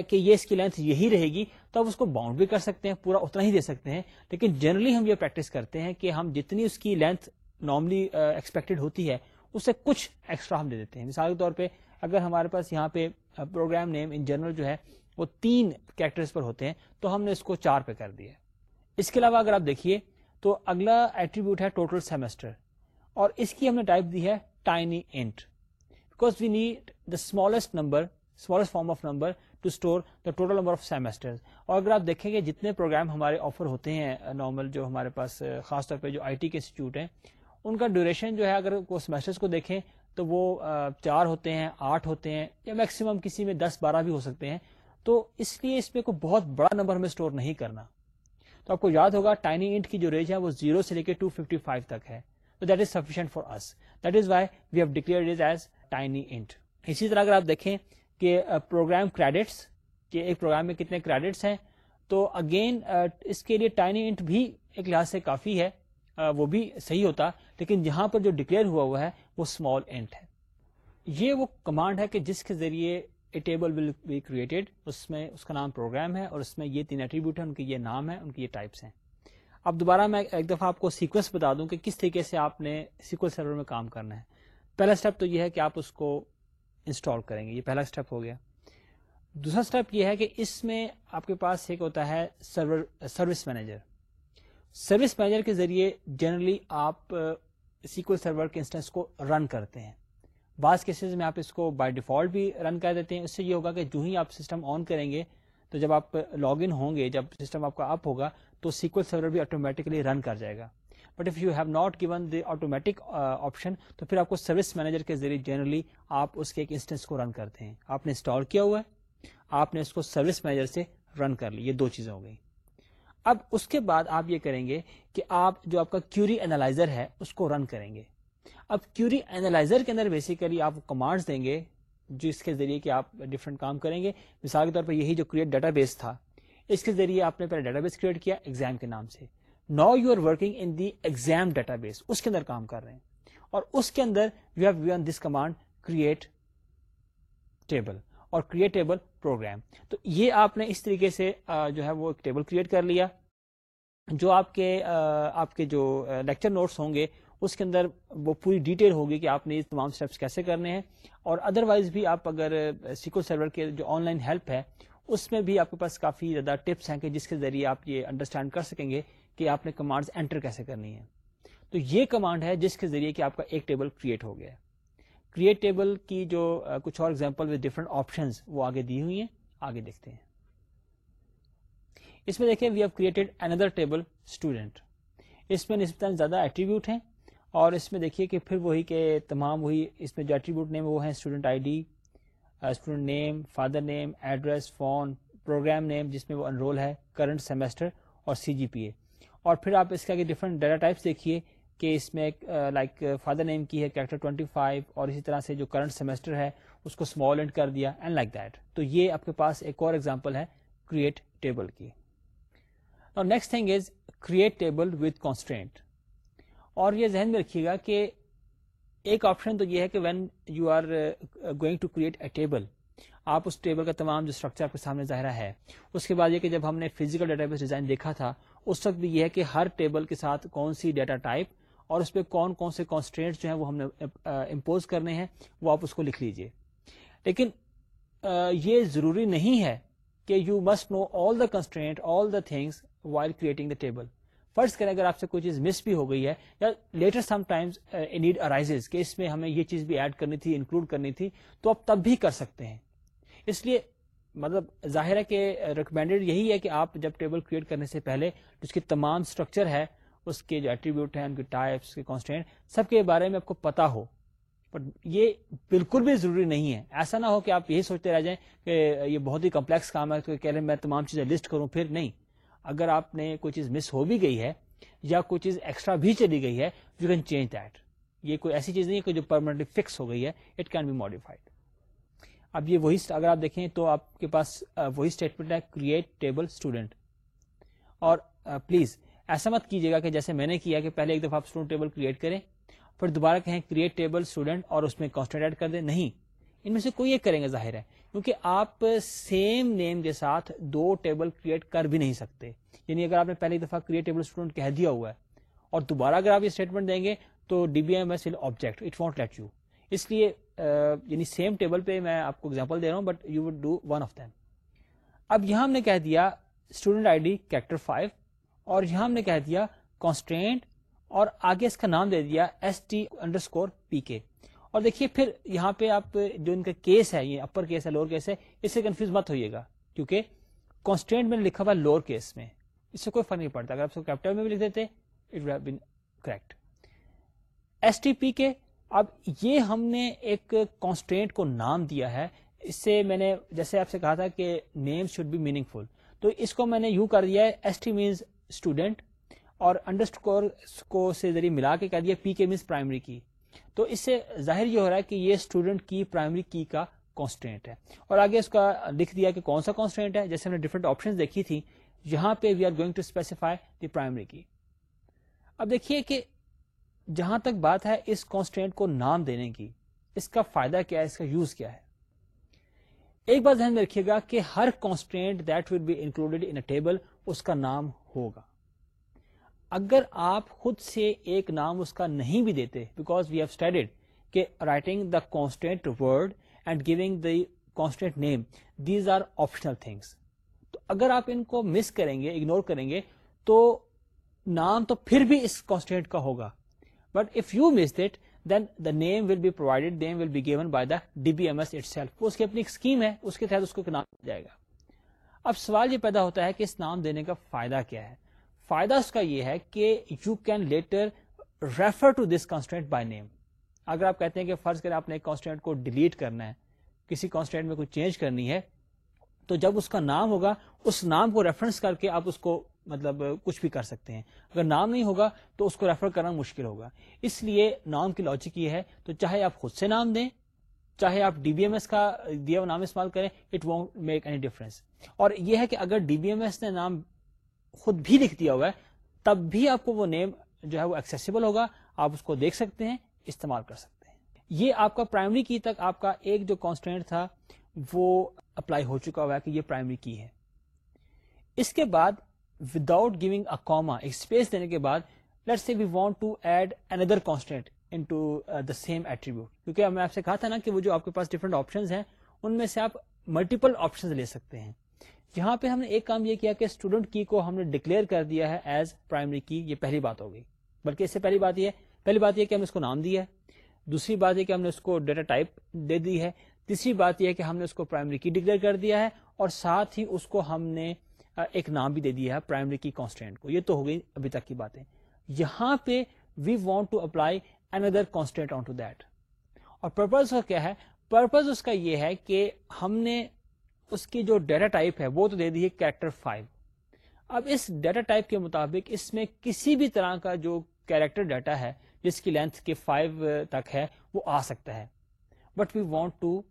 S1: کہ یہ اس کی لینتھ یہی رہے گی تو آپ اس کو باؤنڈ بھی کر سکتے ہیں پورا اتنا ہی دے سکتے ہیں لیکن جنرلی ہم یہ پریکٹس کرتے ہیں کہ ہم جتنی اس کی لینتھ نارملی ایکسپیکٹڈ ہوتی ہے اس سے کچھ ایکسٹرا ہم دے دیتے ہیں مثال کے طور پہ اگر ہمارے پاس یہاں پہ پروگرام نیم ان جنرل جو ہے وہ تین پر ہوتے ہیں تو ہم نے اس کو چار پہ کر دیا اس کے علاوہ اگر آپ دیکھیے تو اگلا ایٹریبیوٹ ہے ٹوٹل سیمسٹر اور اس کی ہم نے ٹائپ دی ہے tiny int because we need the smallest number smallest form of number to store the total number of semester اور اگر آپ دیکھیں گے جتنے پروگرام ہمارے آفر ہوتے ہیں نارمل جو ہمارے پاس خاص طور پہ جو آئی ٹی کے انسٹیٹیوٹ ہیں ان کا ڈیوریشن جو ہے اگر وہ سیمسٹر کو دیکھیں تو وہ چار ہوتے ہیں آٹھ ہوتے ہیں یا میکسیمم کسی میں دس بارہ بھی ہو سکتے ہیں تو اس لیے اس میں کوئی بہت بڑا نمبر ہمیں اسٹور نہیں کرنا تو آپ کو یاد ہوگا ٹائنی انٹ کی جو رینج ہے وہ زیرو سے لے کے 255 ففٹی فائیو تک ہے تو that that is is is sufficient for us why we have declared as tiny int اسی طرح اگر آپ دیکھیں کہ پروگرام کریڈٹس کے پروگرام میں کتنے کریڈٹس ہیں تو اگین uh, اس کے لیے ٹائنی انٹ بھی ایک لحاظ سے کافی ہے uh, وہ بھی صحیح ہوتا لیکن یہاں پر جو ڈکلیئر ہوا ہوا ہے وہ اسمال انٹ ہے یہ وہ کمانڈ ہے کہ جس کے ذریعے ٹیبل ول بی کریٹڈ اس میں اس کا نام پروگرام ہے اور اس میں یہ تین ایٹریبیوٹ ہیں ان کے یہ نام ہے ان کی یہ ٹائپس ہیں اب دوبارہ میں ایک دفعہ آپ کو سیکوینس بتا دوں کہ کس طریقے سے آپ نے سیکول سرور میں کام کرنا ہے پہلا اسٹیپ تو یہ ہے کہ آپ اس کو انسٹال کریں گے یہ پہلا اسٹیپ ہو گیا دوسرا اسٹیپ یہ ہے کہ اس میں آپ کے پاس ایک ہوتا ہے server service manager service manager کے ذریعے جنرلی آپ سیکول سرور کے انسٹنس کو رن کرتے ہیں بعض کیسز میں آپ اس کو بائی ڈیفالٹ بھی رن کر دیتے ہیں اس سے یہ ہوگا کہ جو ہی آپ سسٹم آن کریں گے تو جب آپ لاگ ان ہوں گے جب سسٹم آپ کا اپ ہوگا تو سیکول سرور بھی آٹومیٹکلی رن کر جائے گا but if you have not given the automatic option تو پھر آپ کو سروس مینیجر کے ذریعے جنرلی آپ اس کے ایک انسٹنس کو رن کرتے ہیں آپ نے انسٹال کیا ہوا ہے آپ نے اس کو سروس مینیجر سے رن کر لی یہ دو چیزیں ہو گئی اب اس کے بعد آپ یہ کریں گے کہ آپ جو آپ کا کیوری انالائزر ہے اس کو رن کریں گے اب کیوری اینالائزر کے اندر بیسیکلی آپ کمانڈس دیں گے جو اس کے ذریعے کہ آپ ڈفرینٹ کام کریں گے مثال کے طور پر یہی جو کریٹ ڈیٹا بیس تھا اس کے ذریعے آپ نے پہلے ڈیٹا بیس کریٹ کیا ایگزام کے نام سے now you are working in the exam database اس کے اندر کام کر رہے ہیں اور اس کے اندر you have you this command create table اور کریٹ ٹیبل پروگرام تو یہ آپ نے اس طریقے سے جو ہے وہ ایک ٹیبل کریٹ کر لیا جو آپ کے آپ کے جو لیکچر نوٹس ہوں گے اس کے اندر وہ پوری ڈیٹیل ہوگی کہ آپ نے یہ تمام اسٹیپس کیسے کرنے ہیں اور ادر وائز بھی آپ اگر سیکول uh, سرور کے جو آن لائن ہیلپ ہے اس میں بھی آپ کے پاس کافی زیادہ ٹپس ہیں کہ جس کے ذریعے آپ یہ انڈرسٹینڈ کر سکیں گے کہ آپ نے کمانڈز انٹر کیسے کرنی ہے تو یہ کمانڈ ہے جس کے ذریعے کہ آپ کا ایک ٹیبل کریٹ ہو گیا ہے کریٹ ٹیبل کی جو uh, کچھ اور ایگزامپل وتھ ڈفرنٹ آپشنز وہ آگے دی ہوئی ہیں آگے دیکھتے ہیں اس میں دیکھیں وی ہیو کریٹڈ اندر ٹیبل اسٹوڈنٹ اس میں نسبتاً زیادہ ایٹریبیوٹ ہیں اور اس میں دیکھیے کہ پھر وہی کہ تمام وہی اس میں جو ایٹریبیوٹ نیم وہ ہیں student I D student name father name address phone program name جس میں وہ انرول ہے کرنٹ سیمسٹر اور سی جی پی اے اور پھر آپ اس کا ڈفرنٹ ڈیٹا ٹائپس دیکھیے کہ اس میں لائک فادر نیم کی ہے کریکٹر ٹوئنٹی فائیو اور اسی طرح سے جو کرنٹ سیمسٹر ہے اس کو اسمال اینڈ کر دیا اینڈ لائک دیٹ تو یہ آپ کے پاس ایک اور ایگزامپل ہے کریٹ ٹیبل کی اور next thing is create table with constant اور یہ ذہن میں رکھیے گا کہ ایک آپشن تو یہ ہے کہ when you are going to create a table آپ اس ٹیبل کا تمام جو اسٹرکچر آپ کے سامنے ظاہر ہے اس کے بعد یہ کہ جب ہم نے فزیکل ڈیٹا بیس ڈیزائن دیکھا تھا اس وقت بھی یہ ہے کہ ہر ٹیبل کے ساتھ کون سی ڈیٹا ٹائپ اور اس پہ کون کون سے کانسٹینٹ جو ہیں وہ ہم نے امپوز uh, کرنے ہیں وہ آپ اس کو لکھ لیجئے لیکن uh, یہ ضروری نہیں ہے کہ you must know all the constant all the things while creating the table فرض کریں اگر آپ سے کوئی چیز مس بھی ہو گئی ہے یا later sometimes need arise کہ اس میں ہمیں یہ چیز بھی ایڈ کرنی تھی انکلوڈ کرنی تھی تو آپ تب بھی کر سکتے ہیں اس لیے مطلب ظاہر ہے کہ ریکمینڈیڈ یہی ہے کہ آپ جب ٹیبل کریٹ کرنے سے پہلے اس کی تمام اسٹرکچر ہے اس کے جو ایٹریبیوٹ ہیں ان کے ٹائپس کے کانسٹینٹ سب کے بارے میں آپ کو پتا ہو بٹ یہ بالکل بھی ضروری نہیں ہے ایسا نہ ہو کہ آپ یہی سوچتے رہ جائیں کہ یہ بہت ہی کمپلیکس کام ہے کہہ رہے میں تمام چیزیں لسٹ کروں پھر نہیں اگر آپ نے کوئی چیز مس ہو بھی گئی ہے یا کوئی چیز ایکسٹرا بھی چلی گئی ہے یو کین چینج دیٹ یہ کوئی ایسی چیز نہیں کہ جو پرمانٹلی فکس ہو گئی ہے اٹ کین بی ماڈیفائڈ اب یہ وہی اگر آپ دیکھیں تو آپ کے پاس وہی اسٹیٹمنٹ ہے کریٹ ٹیبل اسٹوڈنٹ اور پلیز ایسا مت کیجیے گا کہ جیسے میں نے کیا کہ پہلے ایک دفعہ آپ اسٹوڈنٹ ٹیبل کریٹ کریں پھر دوبارہ کہیں کریٹ ٹیبل اسٹوڈنٹ اور اس میں کانسٹنٹ ایڈ کر دیں نہیں ان میں سے کوئی ایک کریں گے ظاہر ہے کیونکہ آپ سیم نیم کے ساتھ دو ٹیبل کریٹ کر بھی نہیں سکتے یعنی اگر آپ نے پہلی دفعہ کریٹ ٹیبل اسٹوڈنٹ کہہ دیا ہوا ہے اور دوبارہ اگر آپ یہ اسٹیٹمنٹ دیں گے تو D B M S object it want let you اس لیے یعنی سیم ٹیبل پہ میں آپ کو ایگزامپل دے رہا ہوں but you would do one of them اب یہاں ہم نے کہہ دیا student I D character five اور یہاں ہم نے کہہ دیا کانسٹینٹ اور آگے اس کا نام دے دیا S T underscore P K اور دیکھیے پھر یہاں پہ آپ جو ان کا کیس ہے یہ اپر کیس ہے لوور کیس ہے اس سے کنفیوز مت ہوئیے گا کیونکہ کانسٹینٹ میں نے لکھا ہوا لوور کیس میں اس سے کوئی فرق نہیں پڑتا اگر آپ کیپٹل میں بھی لکھ دیتے it would been correct S T P K اب یہ ہم نے ایک کانسٹینٹ کو نام دیا ہے اس سے میں نے جیسے آپ سے کہا تھا کہ name should be meaningful تو اس کو میں نے یوں کر دیا ہے ایس ٹی مینس اسٹوڈینٹ اور کو سے ذریعے ملا کے کہہ دیا پی کے مینس پرائمری کی تو اس سے ظاہر یہ ہو رہا ہے کہ یہ اسٹوڈنٹ کی پرائمری کی کا کانسٹینٹ ہے اور آگے اس کا لکھ دیا کہ کون سا کانسٹینٹ ہے جیسے ہم نے ڈفرنٹ آپشن دیکھی تھی یہاں پہ we are going to specify the primary key اب دیکھیے کہ جہاں تک بات ہے اس کانسٹینٹ کو نام دینے کی اس کا فائدہ کیا ہے اس کا یوز کیا ہے ایک بات ذہن میں رکھیے گا کہ ہر constant that will be included in table اس کا نام ہوگا اگر آپ خود سے ایک نام اس کا نہیں بھی دیتے بیکاز وی ہیو اسٹڈیڈ کہ writing the constraint word and giving the constraint name these are optional things تو اگر آپ ان کو مس کریں گے اگنور کریں گے تو نام تو پھر بھی اس کانسٹنٹ کا ہوگا but if you miss that then the name will be provided name will be given by the D B M S itself اس کی اپنی اسکیم ہے اس کے تحت اس کو نام دیا جائے گا اب سوال یہ پیدا ہوتا ہے کہ اس نام دینے کا فائدہ کیا ہے فائدہ اس کا یہ ہے کہ you can later refer to this constant by name اگر آپ کہتے ہیں کہ فرض کریں آپ نے ایک کانسٹینٹ کو ڈیلیٹ کرنا ہے کسی کانسٹینٹ میں کوئی چینج کرنی ہے تو جب اس کا نام ہوگا اس نام کو ریفرنس کر کے آپ اس کو مطلب کچھ بھی کر سکتے ہیں اگر نام نہیں ہوگا تو اس کو ریفر کرنا مشکل ہوگا اس لیے نام کی لاجک یہ ہے تو چاہے آپ خود سے نام دیں چاہے آپ ڈی بی ایم ایس کا دیا ہوا نام استعمال کریں it won't make any difference اور یہ ہے کہ اگر ڈی بی ایم ایس نے نام خود بھی لکھ دیا ہوا ہے تب بھی آپ کو وہ نیم جو ہے وہ ایکسیسیبل ہوگا آپ اس کو دیکھ سکتے ہیں استعمال کر سکتے ہیں یہ آپ کا پرائمری کی تک آپ کا ایک جو کانسٹینٹ تھا وہ اپلائی ہو چکا ہوا ہے کہ یہ پرائمری کی ہے اس کے بعد وداؤٹ گیونگ اے کوما ایک اسپیس دینے کے بعد let see we want to add اندر کیونکہ میں آپ سے کہا تھا نا کہ وہ جو آپ کے پاس ڈفرنٹ آپشن ان میں سے آپ ملٹیپل آپشن لے سکتے ہیں یہاں پہ ہم نے ایک کام یہ کیا کہ اسٹوڈنٹ کی کو ہم نے ڈکلیئر کر دیا ہے ایز پرائمری کی یہ پہلی بات ہو گئی بلکہ اس سے پہلی بات یہ ہے پہلی بات یہ کہ ہم نے اس کو نام دیا ہے دوسری بات یہ کہ ہم نے اس کو ڈیٹا ٹائپ دے دی ہے تیسری بات یہ ہے کہ ہم نے اس کو پرائمری کی ڈکلیئر کر دیا ہے اور ساتھ ہی اس کو ہم نے ایک نام بھی دے دیا ہے پرائمری کی کانسٹینٹ کو یہ تو ہو گئی ابھی تک کی باتیں یہاں پہ we want to apply another constant on to that اور پرپز کا کیا ہے پرپز اس کا یہ ہے کہ ہم نے اس کی جو ڈیٹا ٹائپ ہے وہ تو دے دی ہے کیریکٹر فائیو اب اس ڈیٹا ٹائپ کے مطابق اس میں کسی بھی طرح کا جو کیریکٹر ڈیٹا ہے جس کی لینتھ کے فائیو تک ہے وہ آ سکتا ہے but we want to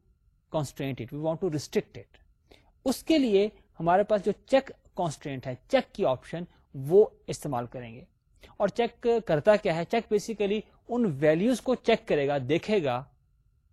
S1: constraint it we want to restrict it اس کے لیے ہمارے پاس جو چیک کانسٹرینٹ ہے چیک کی آپشن وہ استعمال کریں گے اور چیک کرتا کیا ہے چیک بیسیکلی ان ویلیوز کو چیک کرے گا دیکھے گا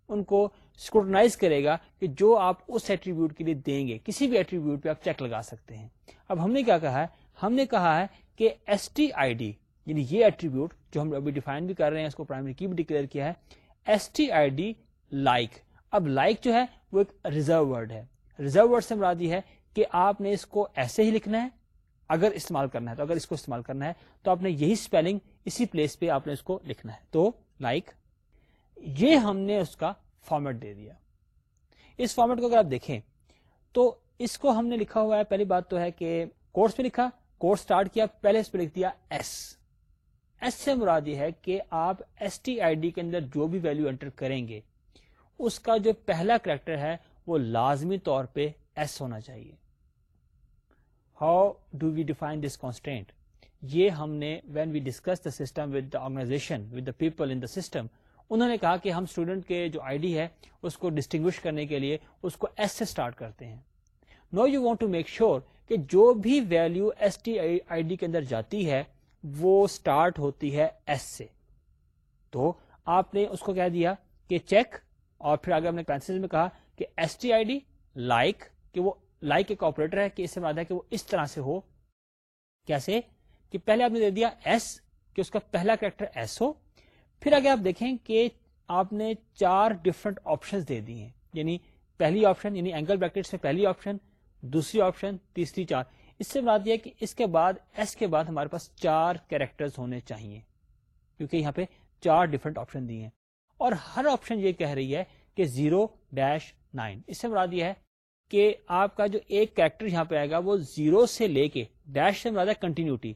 S1: ان کو اسکروٹنائز کرے گا کہ جو آپ اس ایٹریبیوٹ کے لیے دیں گے کسی بھی ایٹریبیوٹ پہ آپ چیک لگا سکتے ہیں اب ہم نے کیا کہا ہے ہم نے کہا ہے کہ ایس ٹی آئی ڈی یعنی یہ ایٹریبیوٹ جو ہم ابھی ڈیفائن بھی کر رہے ہیں اس کو پرائمری کی بھی ڈکلیئر کیا ہے ہے S T I D like like اب like جو وہ ایک ریزرو ورڈ ہے ریزرو ورڈ سے ہے کہ آپ نے اس کو ایسے ہی لکھنا ہے اگر استعمال کرنا ہے تو اگر اس کو استعمال کرنا ہے تو آپ نے یہی اسپیلنگ اسی پلیس پہ آپ نے اس کو لکھنا ہے تو لائک like, یہ ہم نے اس کا فارمیٹ دے دیا اس فارمیٹ کو اگر آپ دیکھیں تو اس کو ہم نے لکھا ہوا ہے پہلی بات تو ہے کہ کورس پہ لکھا کورس سٹارٹ کیا پہلے اس پہ لکھ دیا ایس ایس سے مراد یہ ہے کہ آپ ایس ٹی آئی ڈی کے اندر جو بھی ویلیو انٹر کریں گے اس کا جو پہلا کریکٹر ہے وہ لازمی طور پہ ایس ہونا چاہیے how do we define this constraint یہ ہم نے when we discuss the system with the organization with the people in the system انہوں نے کہا کہ ہم اسٹوڈنٹ کے جو آئی ڈی ہے اس کو ڈسٹنگوش کرنے کے لیے اس کو ایس سے اسٹارٹ کرتے ہیں no you want to make sure کہ جو بھی value S T I D کے اندر جاتی ہے وہ اسٹارٹ ہوتی ہے ایس سے تو آپ نے اس کو کہہ دیا کہ چیک اور پھر آگے پینسل میں کہا کہ S T I D like کہ وہ لائک ایک آپریٹر ہے کہ اس سے مراد ہے کہ وہ اس طرح سے ہو کیسے کہ پہلے آپ نے دے دیا ایس کہ اس کا پہلا کریکٹر ایس ہو پھر آگے آپ دیکھیں کہ آپ نے چار ڈفرنٹ آپشن دے دی ہیں یعنی پہلی آپشن یعنی اینگل بریکٹ سے پہلی آپشن دوسری آپشن تیسری چار اس سے بتا یہ کہ اس کے بعد ایس کے بعد ہمارے پاس چار کیریکٹر ہونے چاہیے کیونکہ یہاں پہ چار ڈفرنٹ آپشن دی ہیں اور ہر آپشن یہ کہہ رہی ہے کہ زیرو ڈیش نائن اس سے مراد یہ ہے کہ آپ کا جو ایک کیریکٹر یہاں پہ آئے گا وہ زیرو سے لے کے ڈیش سے مراد ہے کنٹینیوٹی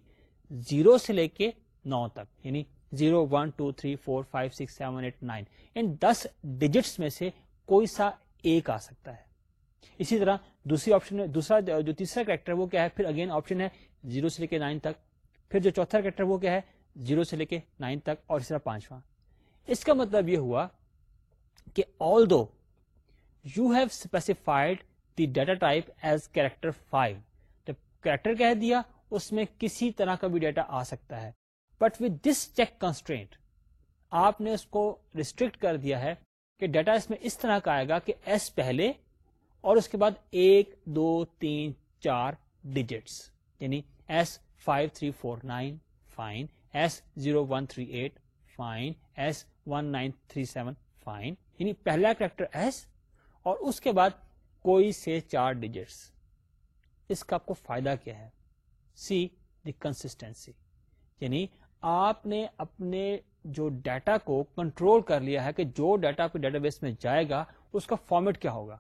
S1: زیرو سے لے کے نو تک یعنی zero one two three four five six seven eight nine in this digits میں سے کوئی سا ایک آ سکتا ہے اسی طرح دوسری آپشن دوسرا جو تیسرا کریکٹر وہ کیا ہے پھر اگین آپشن ہے زیرو سے لے کے نائن تک پھر جو چوتھا کریکٹر وہ کیا ہے زیرو سے لے کے نائن تک اور اس طرح پانچواں اس کا مطلب یہ ہوا کہ although you have specified the data type as character five جب کریکٹر کہہ دیا اس میں کسی طرح کا بھی ڈیٹا آ سکتا ہے but with this check constraint آپ نے اس کو ریسٹرکٹ کر دیا ہے کہ ڈیٹا اس میں اس طرح کا آئے گا کہ ایس پہلے اور اس کے بعد ایک دو تین چار ڈیجٹس یعنی S five three four nine fine S zero one three eight fine S one nine three seven fine یعنی پہلا کریکٹر ایس اور اس کے بعد کوئی سے چار ڈیجٹس اس کا آپ کو فائدہ کیا ہے سی دی کنسٹینسی یعنی آپ نے اپنے جو ڈیٹا کو کنٹرول کر لیا ہے کہ جو ڈیٹا ڈیٹا بیس میں جائے گا اس کا فارمیٹ کیا ہوگا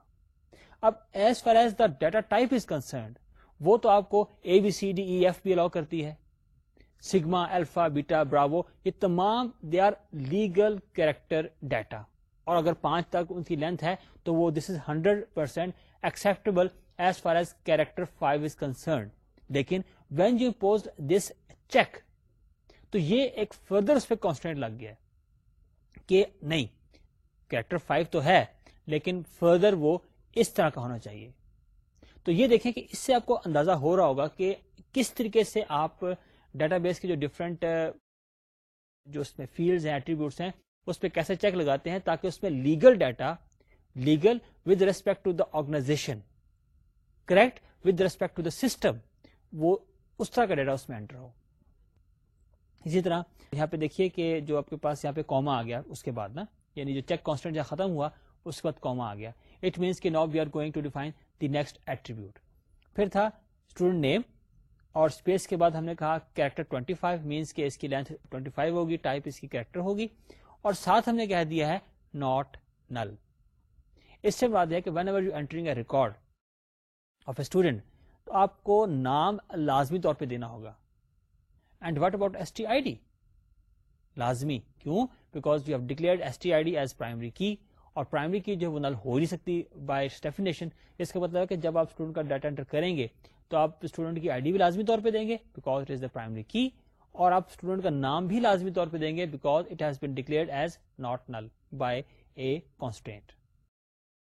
S1: اب as far as the data type is concerned وہ تو آپ کو A B C D F بھی الاؤ کرتی ہے سگما الفا بیٹا براو یہ تمام they are legal character data اور اگر پانچ تک ان کی لینتھ ہے تو وہ this is hundred percent acceptable as far as character five is concerned لیکن when you pose this check تو یہ ایک فردر اس پہ کانسٹنٹ لگ گیا کہ نہیں کریکٹر 5 تو ہے لیکن فردر وہ اس طرح کا ہونا چاہیے تو یہ دیکھیں کہ اس سے آپ کو اندازہ ہو رہا ہوگا کہ کس طریقے سے آپ ڈیٹا بیس کے جو ڈفرنٹ uh, جو اس میں فیلڈ ہیں ایٹریبیوٹس ہیں اس پہ کیسے چیک لگاتے ہیں تاکہ اس میں legal data legal with respect to the organization correct with respect to the system وہ اس طرح کا ڈیٹا اس میں انٹر ہو اسی طرح یہاں پہ دیکھیے کہ جو آپ کے پاس یہاں پہ کوما آ گیا اس کے بعد نا یعنی جو چیک کانسٹنٹ جہاں ختم ہوا اس کے بعد کوما آ گیا اٹ مینس کہ now we are going to define the next attribute پھر تھا اسٹوڈنٹ نیم اور اسپیس کے بعد ہم نے کہا کریکٹر 25 فائیو مینس کے اس کی لینتھ 25 فائیو ہوگی ٹائپ اس کی کریکٹر ہوگی اور ساتھ ہم نے کہہ دیا ہے ناٹ نل اس سے بات ہے کہ whenever you entering a record of a student تو آپ کو نام لازمی طور پہ دینا ہوگا and what about S T I D لازمی کیوں because you have S T I D as primary key اور پرائمری کی جو وہ نل ہو نہیں سکتی بائی ڈیفینیشن اس کا مطلب ہے کہ جب آپ اسٹوڈنٹ کا ڈیٹا انٹر کریں گے تو آپ اسٹوڈنٹ کی آئی ڈی بھی لازمی طور پہ دیں گے because it is the primary key اور آپ اسٹوڈنٹ کا نام بھی لازمی طور پہ دیں گے because it has been declared as not null by a constraint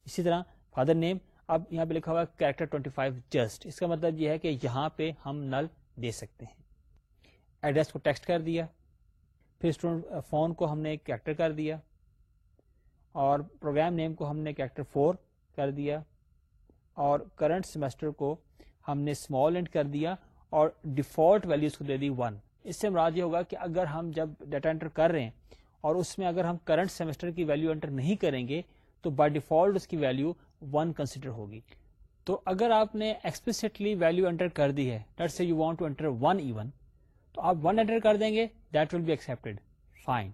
S1: اسی طرح فادر نیم اب یہاں پہ لکھا ہوا کیریکٹر 25 فائیو جسٹ اس کا مطلب یہ ہے کہ یہاں پہ ہم نل دے سکتے ہیں ایڈریس کو ٹیکسٹ کر دیا پھر اسٹوڈنٹ فون کو ہم نے ایک کریکٹر کر دیا اور پروگرام نیم کو ہم نے کریکٹر فور کر دیا اور کرنٹ سیمسٹر کو ہم نے اسمال اینڈ کر دیا اور ڈیفالٹ ویلیوز کو دے دی ون اس سے مراد یہ ہوگا کہ اگر ہم جب ڈیٹا انٹر کر رہے ہیں اور اس میں اگر ہم کرنٹ سیمسٹر کی ویلیو انٹر نہیں کریں گے تو بائی ڈیفالٹ اس کی ویلیو ون کنسیڈر ہوگی تو اگر آپ نے ایکسپلسٹلی ویلیو انٹر کر دی ہے نٹ سے you want to enter one even تو آپ ون انٹر کر دیں گے that will be accept fine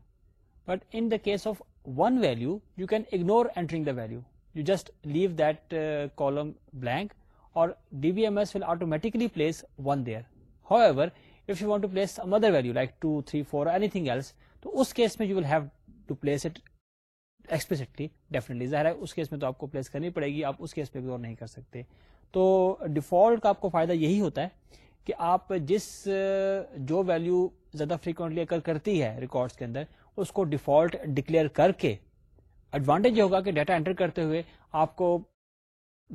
S1: but in the case of one value you can ignore entering the value you just leave that column blank اور D B M S will automatically place one there however if you want to place mother value like two three four anything else تو اس کیس میں you will have to place it explicitly define ظاہر ہے اس کیس میں تو آپ کو پلیس کرنی پڑے گی آپ اس کیس پہ اگنور نہیں کر سکتے تو ڈیفالٹ کا آپ کو فائدہ یہی ہوتا ہے کہ آپ جس جو ویلو زیادہ فریکوینٹلی اکر کرتی ہے ریکارڈ کے اندر اس کو ڈیفالٹ ڈکلیئر کر کے ایڈوانٹیج یہ ہوگا کہ ڈیٹا انٹر کرتے ہوئے آپ کو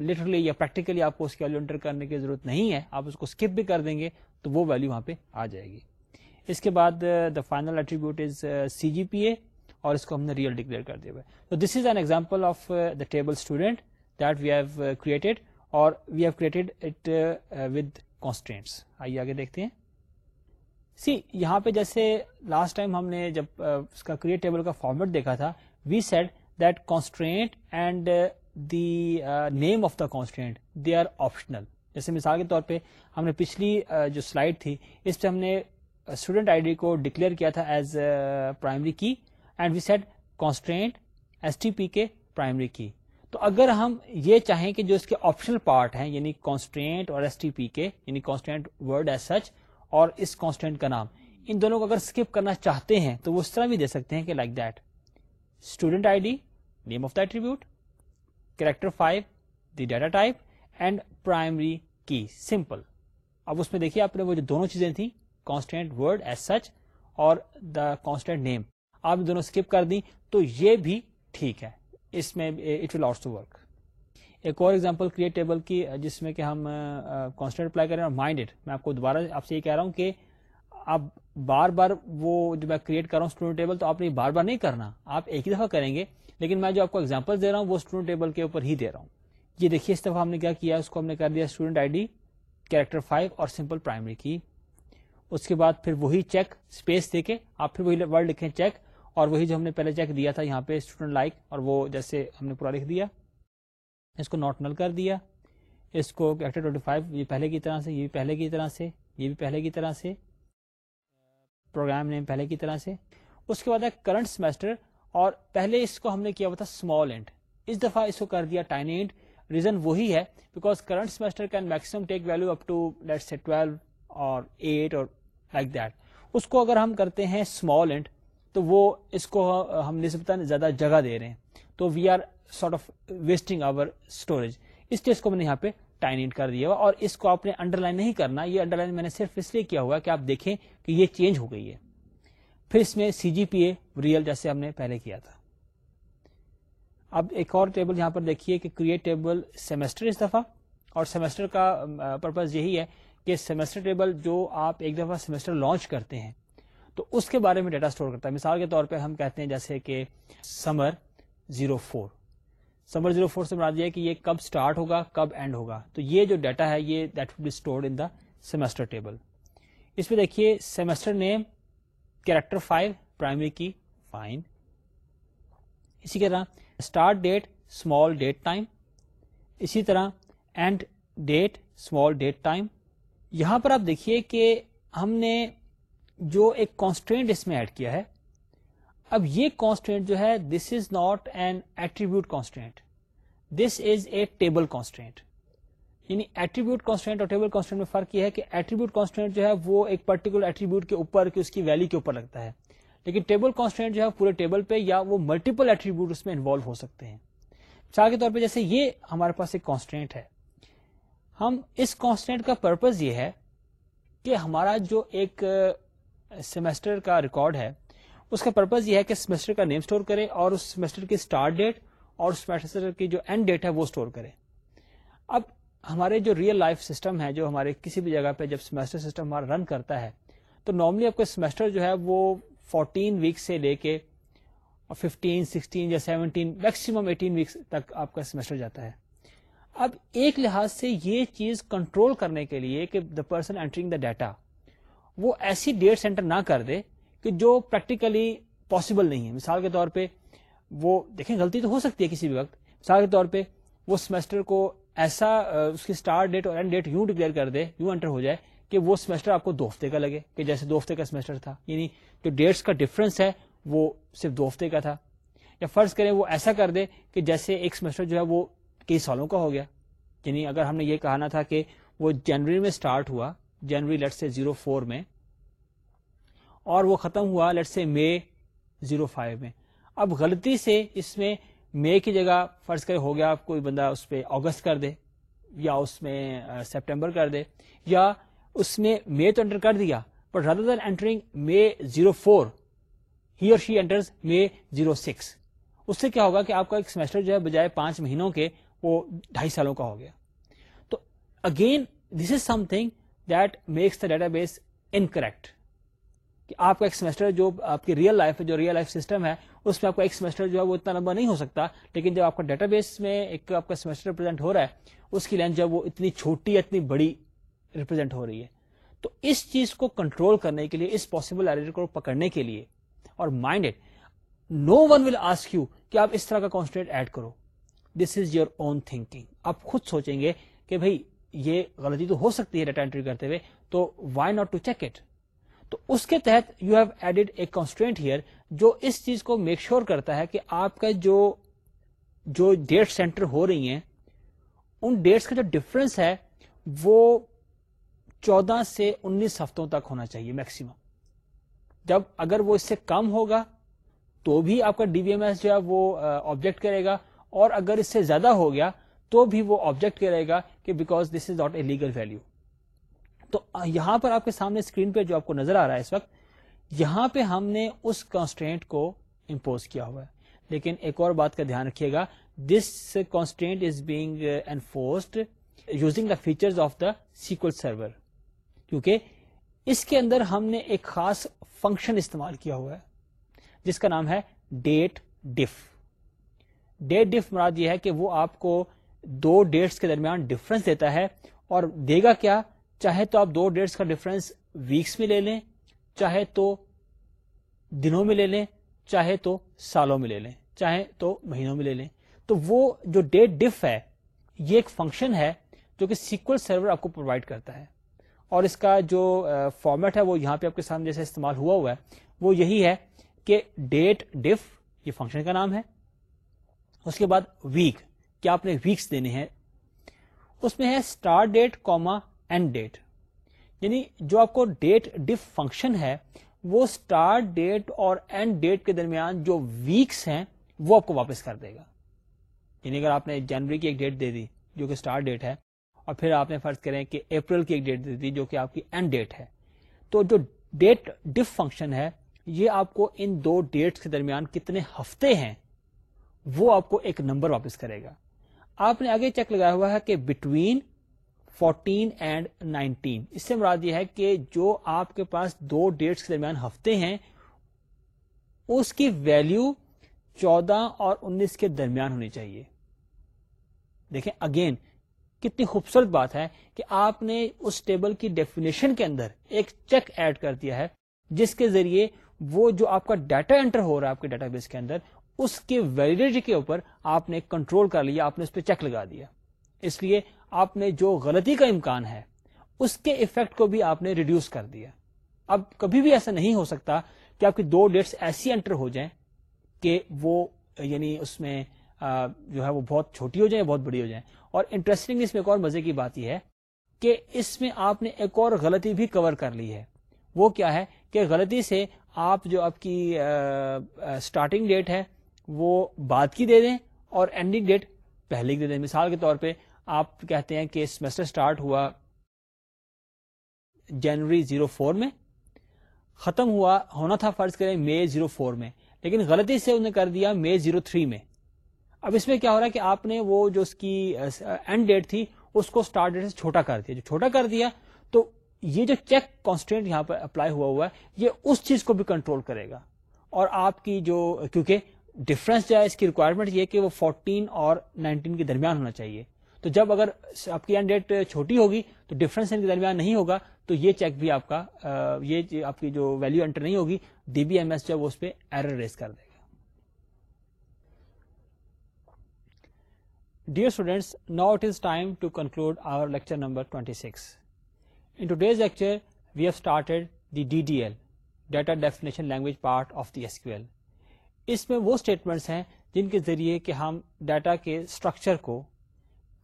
S1: لٹرلی یا پریکٹیکلی آپ کو اس کی ویلو انٹر کرنے کی ضرورت نہیں ہے آپ اس کو اسکپ بھی کر دیں گے تو وہ ویلو وہاں پہ آ جائے گی اس کے بعد دا فائنل ایٹریبیوٹ از سی جی پی اے اور اس کو ہم نے ریئل ڈکلیئر کر دیا ہوا ہے تو this is an example of the table student that we have created اور we have created it with constraints آئیے آگے دیکھتے ہیں سی یہاں پہ جیسے لاسٹ ٹائم ہم نے جب اس کا کریٹ ٹیبل کا فارمیٹ دیکھا تھا we set that constant and the name of the constant they are optional جیسے مثال کے طور پہ ہم نے پچھلی جو سلائڈ تھی اس پہ ہم نے اسٹوڈنٹ آئی ڈی کو ڈکلیئر کیا تھا as primary key and we set constant S T P K primary key تو اگر ہم یہ چاہیں کہ جو اس کے آپشنل پارٹ ہیں یعنی کانسٹینٹ اور ایس ٹی پی کے یعنی کانسٹینٹ ورڈ ایز سچ اور اس کانسٹینٹ کا نام ان دونوں کو اگر اسکپ کرنا چاہتے ہیں تو وہ اس طرح بھی دے سکتے ہیں کہ like that student I D name of the attribute character five the data type and primary key simple اب اس میں دیکھیے آپ نے وہ جو دونوں چیزیں تھیں کانسٹینٹ ورڈ ایز سچ اور دا کانسٹینٹ نیم آپ نے دونوں اسکپ کر دیں تو یہ بھی ٹھیک ہے اس میں اٹ ول آلسو ورک ایک اور ایگزامپل کریٹ ٹیبل کی جس میں کہ ہم کانسٹنٹ اپلائی کریں اور مائنڈیڈ میں آپ کو دوبارہ آپ سے یہ کہہ رہا ہوں کہ آپ بار بار وہ جو میں کریٹ کر رہا ہوں اسٹوڈنٹ ٹیبل تو آپ نے بار بار نہیں کرنا آپ ایک ہی دفعہ کریں گے لیکن میں جو آپ کو ایگزامپل دے رہا ہوں وہ اسٹوڈنٹ ٹیبل کے اوپر ہی دے رہا ہوں یہ دیکھیے اس دفعہ ہم نے کیا کیا اس کو ہم نے کر دیا student I D character five اور سمپل پرائمری کی اس کے بعد پھر وہی چیک اسپیس دے کے آپ پھر وہی ورڈ لکھیں چیک اور وہی جو ہم نے پہلے چیک دیا تھا یہاں پہ اسٹوڈنٹ لائک اور وہ جیسے ہم نے پورا لکھ دیا اس کو نوٹ نل کر دیا اس کو کیریکٹر ٹوئنٹی فائیو یہ پہلے کی طرح سے یہ بھی پہلے کی طرح سے یہ بھی پہلے کی طرح سے پروگرام نے پہلے کی طرح سے اس کے بعد ہے کرنٹ سیمسٹر اور پہلے اس کو ہم نے کیا ہوا تھا اسمال اینڈ اس دفعہ اس کو کر دیا اینڈ ریزن وہی ہے because current semester can maxim take value up to let's say twelve اور اور ایٹ لائک دیٹ اس کو اگر ہم کرتے ہیں اسمال اینڈ تو وہ اس کو ہم نسبتا زیادہ جگہ دے رہے ہیں تو we are sort of wasting our storage اس چیز کو میں نے یہاں پہ ٹائن کر دیا ہوا اور اس کو آپ نے انڈر لائن نہیں کرنا یہ انڈر لائن میں نے صرف اس لیے کیا ہوا کہ آپ دیکھیں کہ یہ چینج ہو گئی ہے پھر اس میں سی جی پی اے ریئل جیسے ہم نے پہلے کیا تھا اب ایک اور ٹیبل یہاں پر دیکھیے کہ کریٹ ٹیبل سیمسٹر اس دفعہ اور سیمسٹر کا پرپز یہی ہے کہ سیمسٹر ٹیبل جو آپ ایک دفعہ سیمسٹر لانچ کرتے ہیں تو اس کے بارے میں ڈیٹا اسٹور کرتا ہے مثال کے طور پہ ہم کہتے ہیں جیسے کہ summer zero four summer zero four سے بنا ہے کہ یہ کب اسٹارٹ ہوگا کب اینڈ ہوگا تو یہ جو ڈیٹا ہے یہ that be stored in the semester table اس میں دیکھیے semester name character five primary key fine اسی کے طرح start date small date time اسی طرح end date small date time یہاں پر آپ دیکھیے کہ ہم نے جو ایک کانسٹینٹ اس میں ایڈ کیا ہے اب یہ کانسٹینٹ جو ہے this is not an attribute constant this is a table constant یعنی ایٹریبیوٹ کانسٹینٹ اور ٹیبل کانسٹینٹ میں فرق یہ ہے کہ ایٹریبیوٹ کانسٹینٹ جو ہے وہ ایک پرٹیکولر ایٹریبیوٹ کے اوپر کہ اس کی ویلو کے اوپر لگتا ہے لیکن ٹیبل کانسٹینٹ جو ہے پورے ٹیبل پہ یا وہ ملٹیپل ایٹریبیوٹ اس میں انوالو ہو سکتے ہیں چاہ کے طور پہ جیسے یہ ہمارے پاس ایک کانسٹینٹ ہے ہم اس کانسٹینٹ کا پرپز یہ ہے کہ ہمارا جو ایک سیمسٹر کا ریکارڈ ہے اس کا پرپز یہ ہے کہ سیمسٹر کا نیم سٹور کریں اور اس سیمسٹر کی سٹارٹ ڈیٹ اور سیمسٹر کی جو اینڈ ڈیٹ ہے وہ سٹور کریں اب ہمارے جو ریئل لائف سسٹم ہے جو ہمارے کسی بھی جگہ پہ جب سیمسٹر سسٹم ہمارا رن کرتا ہے تو نارملی آپ کا سیمسٹر جو ہے وہ 14 ویک سے لے کے 15, 16 یا 17 میکسیمم 18 ویکس تک آپ کا سیمسٹر جاتا ہے اب ایک لحاظ سے یہ چیز کنٹرول کرنے کے لیے کہ the person entering the data وہ ایسی ڈیٹ انٹر نہ کر دے کہ جو پریکٹیکلی پاسبل نہیں ہے مثال کے طور پہ وہ دیکھیں غلطی تو ہو سکتی ہے کسی بھی وقت مثال کے طور پہ وہ سیمسٹر کو ایسا اس کی اسٹارٹ ڈیٹ اور اینڈ ڈیٹ یوں ڈکلیئر کر دے یوں انٹر ہو جائے کہ وہ سیمسٹر آپ کو دو ہفتے کا لگے کہ جیسے دو ہفتے کا سیمسٹر تھا یعنی جو ڈیٹس کا ڈفرینس ہے وہ صرف دو ہفتے کا تھا یا فرض کریں وہ ایسا کر دے کہ جیسے ایک سیمسٹر جو ہے وہ کئی سالوں کا ہو گیا یعنی اگر ہم نے یہ کہنا تھا کہ وہ جنوری میں اسٹارٹ ہوا جنوری لٹ سے زیرو فور میں اور وہ ختم ہوا لٹ سے مے زیرو فائیو میں اب غلطی سے اس میں مے کی جگہ فرض کر ہو گیا کوئی بندہ اس پہ اگست کر دے یا اس میں سپٹمبر کر دے یا اس میں مے تو انٹر کر دیا but rather than entering may zero four ہی اور شی زیرو سکس اس سے کیا ہوگا کہ آپ کا ایک سیمسٹر جو ہے بجائے پانچ مہینوں کے وہ ڈھائی سالوں کا ہو گیا تو again this is something that makes the database incorrect کہ آپ کا ایک سیمسٹر جو آپ کی ریئل لائف جو ریئل لائف سسٹم ہے اس میں آپ کا ایک سیمسٹر جو ہے وہ اتنا لمبا نہیں ہو سکتا لیکن جب آپ کا ڈیٹا بیس میں ایک آپ کا سیمسٹر ریپرزینٹ ہو رہا ہے اس کی لینتھ جب وہ اتنی چھوٹی اتنی بڑی ریپرزینٹ ہو رہی ہے تو اس چیز کو کنٹرول کرنے کے لیے اس پاسبل کو پکڑنے کے لیے اور mind it no one will ask you کہ آپ اس طرح کا کانسنٹریٹ ایڈ کرو دس از یور اون تھنکنگ آپ خود سوچیں گے کہ بھائی یہ غلطی تو ہو سکتی ہے ڈیٹا انٹری کرتے ہوئے تو why not to check it تو اس کے تحت you have added a constraint here جو اس چیز کو میک شیور کرتا ہے کہ آپ کا جو جو ڈیٹ سینٹر ہو رہی ہیں ان ڈیٹس کا جو ڈفرنس ہے وہ چودہ سے انیس ہفتوں تک ہونا چاہیے میکسیمم جب اگر وہ اس سے کم ہوگا تو بھی آپ کا ڈی وی ایم ایس جو ہے وہ آبجیکٹ کرے گا اور اگر اس سے زیادہ ہو گیا تو بھی وہ آبجیکٹ کیا رہے گا کہ because this is not a legal value تو یہاں پر آپ کے سامنے اسکرین پہ جو آپ کو نظر آ رہا ہے اس وقت یہاں پہ ہم نے اس کانسٹینٹ کو امپوز کیا ہوا ہے لیکن ایک اور بات کا دھیان رکھیے گا this constraint is being enforced using the feature of the SQL server کیونکہ اس کے اندر ہم نے ایک خاص فنکشن استعمال کیا ہوا ہے جس کا نام ہے ڈیٹ ڈف ڈیٹ ڈف مراد یہ ہے کہ وہ آپ کو دو ڈیٹس کے درمیان ڈفرنس دیتا ہے اور دے گا کیا چاہے تو آپ دو ڈیٹس کا ڈفرنس ویکس میں لے لیں چاہے تو دنوں میں لے لیں چاہے تو سالوں میں لے لیں چاہے تو مہینوں میں لے لیں تو وہ جو ڈیٹ ڈف ہے یہ ایک فنکشن ہے جو کہ سیکول سرور آپ کو پرووائڈ کرتا ہے اور اس کا جو فارمیٹ ہے وہ یہاں پہ آپ کے سامنے جیسے استعمال ہوا ہوا ہے وہ یہی ہے کہ ڈیٹ ڈف یہ فنکشن کا نام ہے اس کے بعد ویک کہ آپ نے ویکس دینے ہیں اس میں ہے start date comma end date یعنی جو آپ کو ڈیٹ ڈف فنکشن ہے وہ اسٹارٹ ڈیٹ اور اینڈ ڈیٹ کے درمیان جو ویکس ہیں وہ آپ کو واپس کر دے گا یعنی اگر آپ نے جنوری کی ایک ڈیٹ دے دی جو کہ اسٹارٹ ڈیٹ ہے اور پھر آپ نے فرض کریں کہ اپریل کی ایک ڈیٹ دے دی جو کہ آپ کی اینڈ ڈیٹ ہے تو جو ڈیٹ ڈف فنکشن ہے یہ آپ کو ان دو ڈیٹس کے درمیان کتنے ہفتے ہیں وہ آپ کو ایک نمبر واپس کرے گا آپ نے آگے چیک لگایا ہوا ہے کہ بٹوین 14 اینڈ 19 اس سے مراد یہ ہے کہ جو آپ کے پاس دو ڈیٹس کے درمیان ہفتے ہیں اس کی ویلو چودہ اور انیس کے درمیان ہونی چاہیے دیکھیں اگین کتنی خوبصورت بات ہے کہ آپ نے اس ٹیبل کی ڈیفینیشن کے اندر ایک چیک ایڈ کر دیا ہے جس کے ذریعے وہ جو آپ کا ڈیٹا انٹر ہو رہا ہے آپ کے ڈیٹا بیس کے اندر اس کے ویلڈیٹی کے اوپر آپ نے کنٹرول کر لیا آپ نے اس پہ چیک لگا دیا اس لیے آپ نے جو غلطی کا امکان ہے اس کے افیکٹ کو بھی آپ نے ریڈیوس کر دیا اب کبھی بھی ایسا نہیں ہو سکتا کہ آپ کی دو ڈیٹس ایسی انٹر ہو جائیں کہ وہ یعنی اس میں جو ہے وہ بہت چھوٹی ہو جائیں بہت بڑی ہو جائیں اور انٹرسٹنگ اس میں ایک اور مزے کی بات یہ ہے کہ اس میں آپ نے ایک اور غلطی بھی کور کر لی ہے وہ کیا ہے کہ غلطی سے آپ جو آپ کی اسٹارٹنگ ڈیٹ ہے وہ بعد کی دے دیں اور اینڈنگ ڈیٹ پہلے کی دے دیں مثال کے طور پہ آپ کہتے ہیں کہ سیمسٹر سٹارٹ ہوا جنوری زیرو فور میں ختم ہوا ہونا تھا فرض کریں مے زیرو فور میں لیکن غلطی سے کر دیا مے زیرو تھری میں اب اس میں کیا ہو رہا ہے کہ آپ نے وہ جو اس کی اینڈ ڈیٹ تھی اس کو اسٹارٹ ڈیٹ سے چھوٹا کر دیا جو چھوٹا کر دیا تو یہ جو چیک کانسٹینٹ یہاں پر اپلائی ہوا ہوا ہے یہ اس چیز کو بھی کنٹرول کرے گا اور آپ کی جو کیونکہ جو ہے اس کی ریکوائرمنٹ یہ کہ وہ فورٹین اور نائنٹین کے درمیان ہونا چاہیے تو جب اگر آپ کی اینڈ ڈیٹ چھوٹی ہوگی تو ڈفرینس ان کے درمیان نہیں ہوگا تو یہ چیک بھی آپ کا یہ آپ کی جو ویلو انٹر نہیں ہوگی ڈی بی ایم ایس جو وہ اس پہ ایرر ریز کر دے گا dear students now it is time to conclude our lecture number twenty six in today's lecture we have started the D D L data definition language part of the S Q L اس میں وہ اسٹیٹمنٹس ہیں جن کے ذریعے کہ ہم ڈیٹا کے اسٹرکچر کو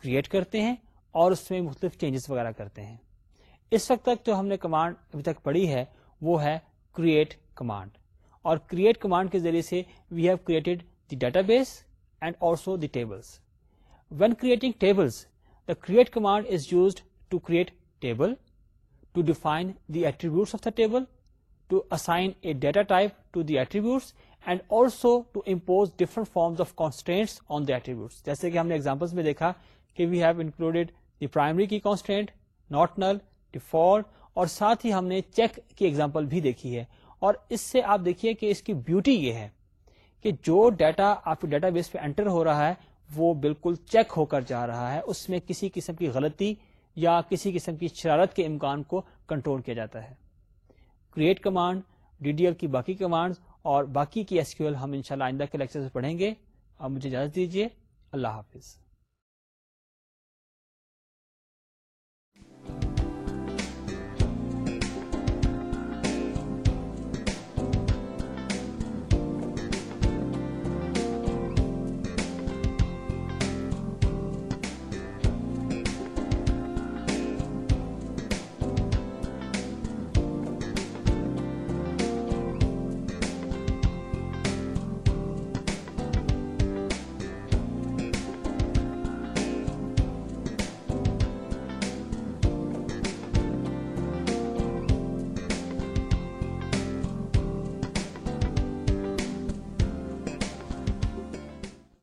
S1: کریٹ کرتے ہیں اور اس میں مختلف چینجز وغیرہ کرتے ہیں اس وقت تک جو ہم نے کمانڈ ابھی تک پڑھی ہے وہ ہے کریٹ کمانڈ اور کریٹ کمانڈ کے ذریعے سے we have created the database and also the tables when creating tables the create command is used to create table to define the attributes of the table to assign a data type to the attributes and also to impose different forms of constants on constant جیسے کہ ہم نے ایگزامپل میں دیکھا کہ we have included the primary کی کانسٹینٹ ناٹ نل ڈیفالٹ اور ساتھ ہی ہم نے چیک کی ایگزامپل بھی دیکھی ہے اور اس سے آپ دیکھیے کہ اس کی بیوٹی یہ ہے کہ جو ڈیٹا آپ کے ڈیٹا بیس پہ انٹر ہو رہا ہے وہ بالکل چیک ہو کر جا رہا ہے اس میں کسی قسم کی غلطی یا کسی قسم کی شرارت کے امکان کو کنٹرول کیا جاتا ہے create command D D L کی باقی کمانڈ اور باقی کی ایس کیو ایل ہم ان شاء اللہ آئندہ کے لیکچر سے پڑھیں گے آپ مجھے اجازت دیجیے اللہ حافظ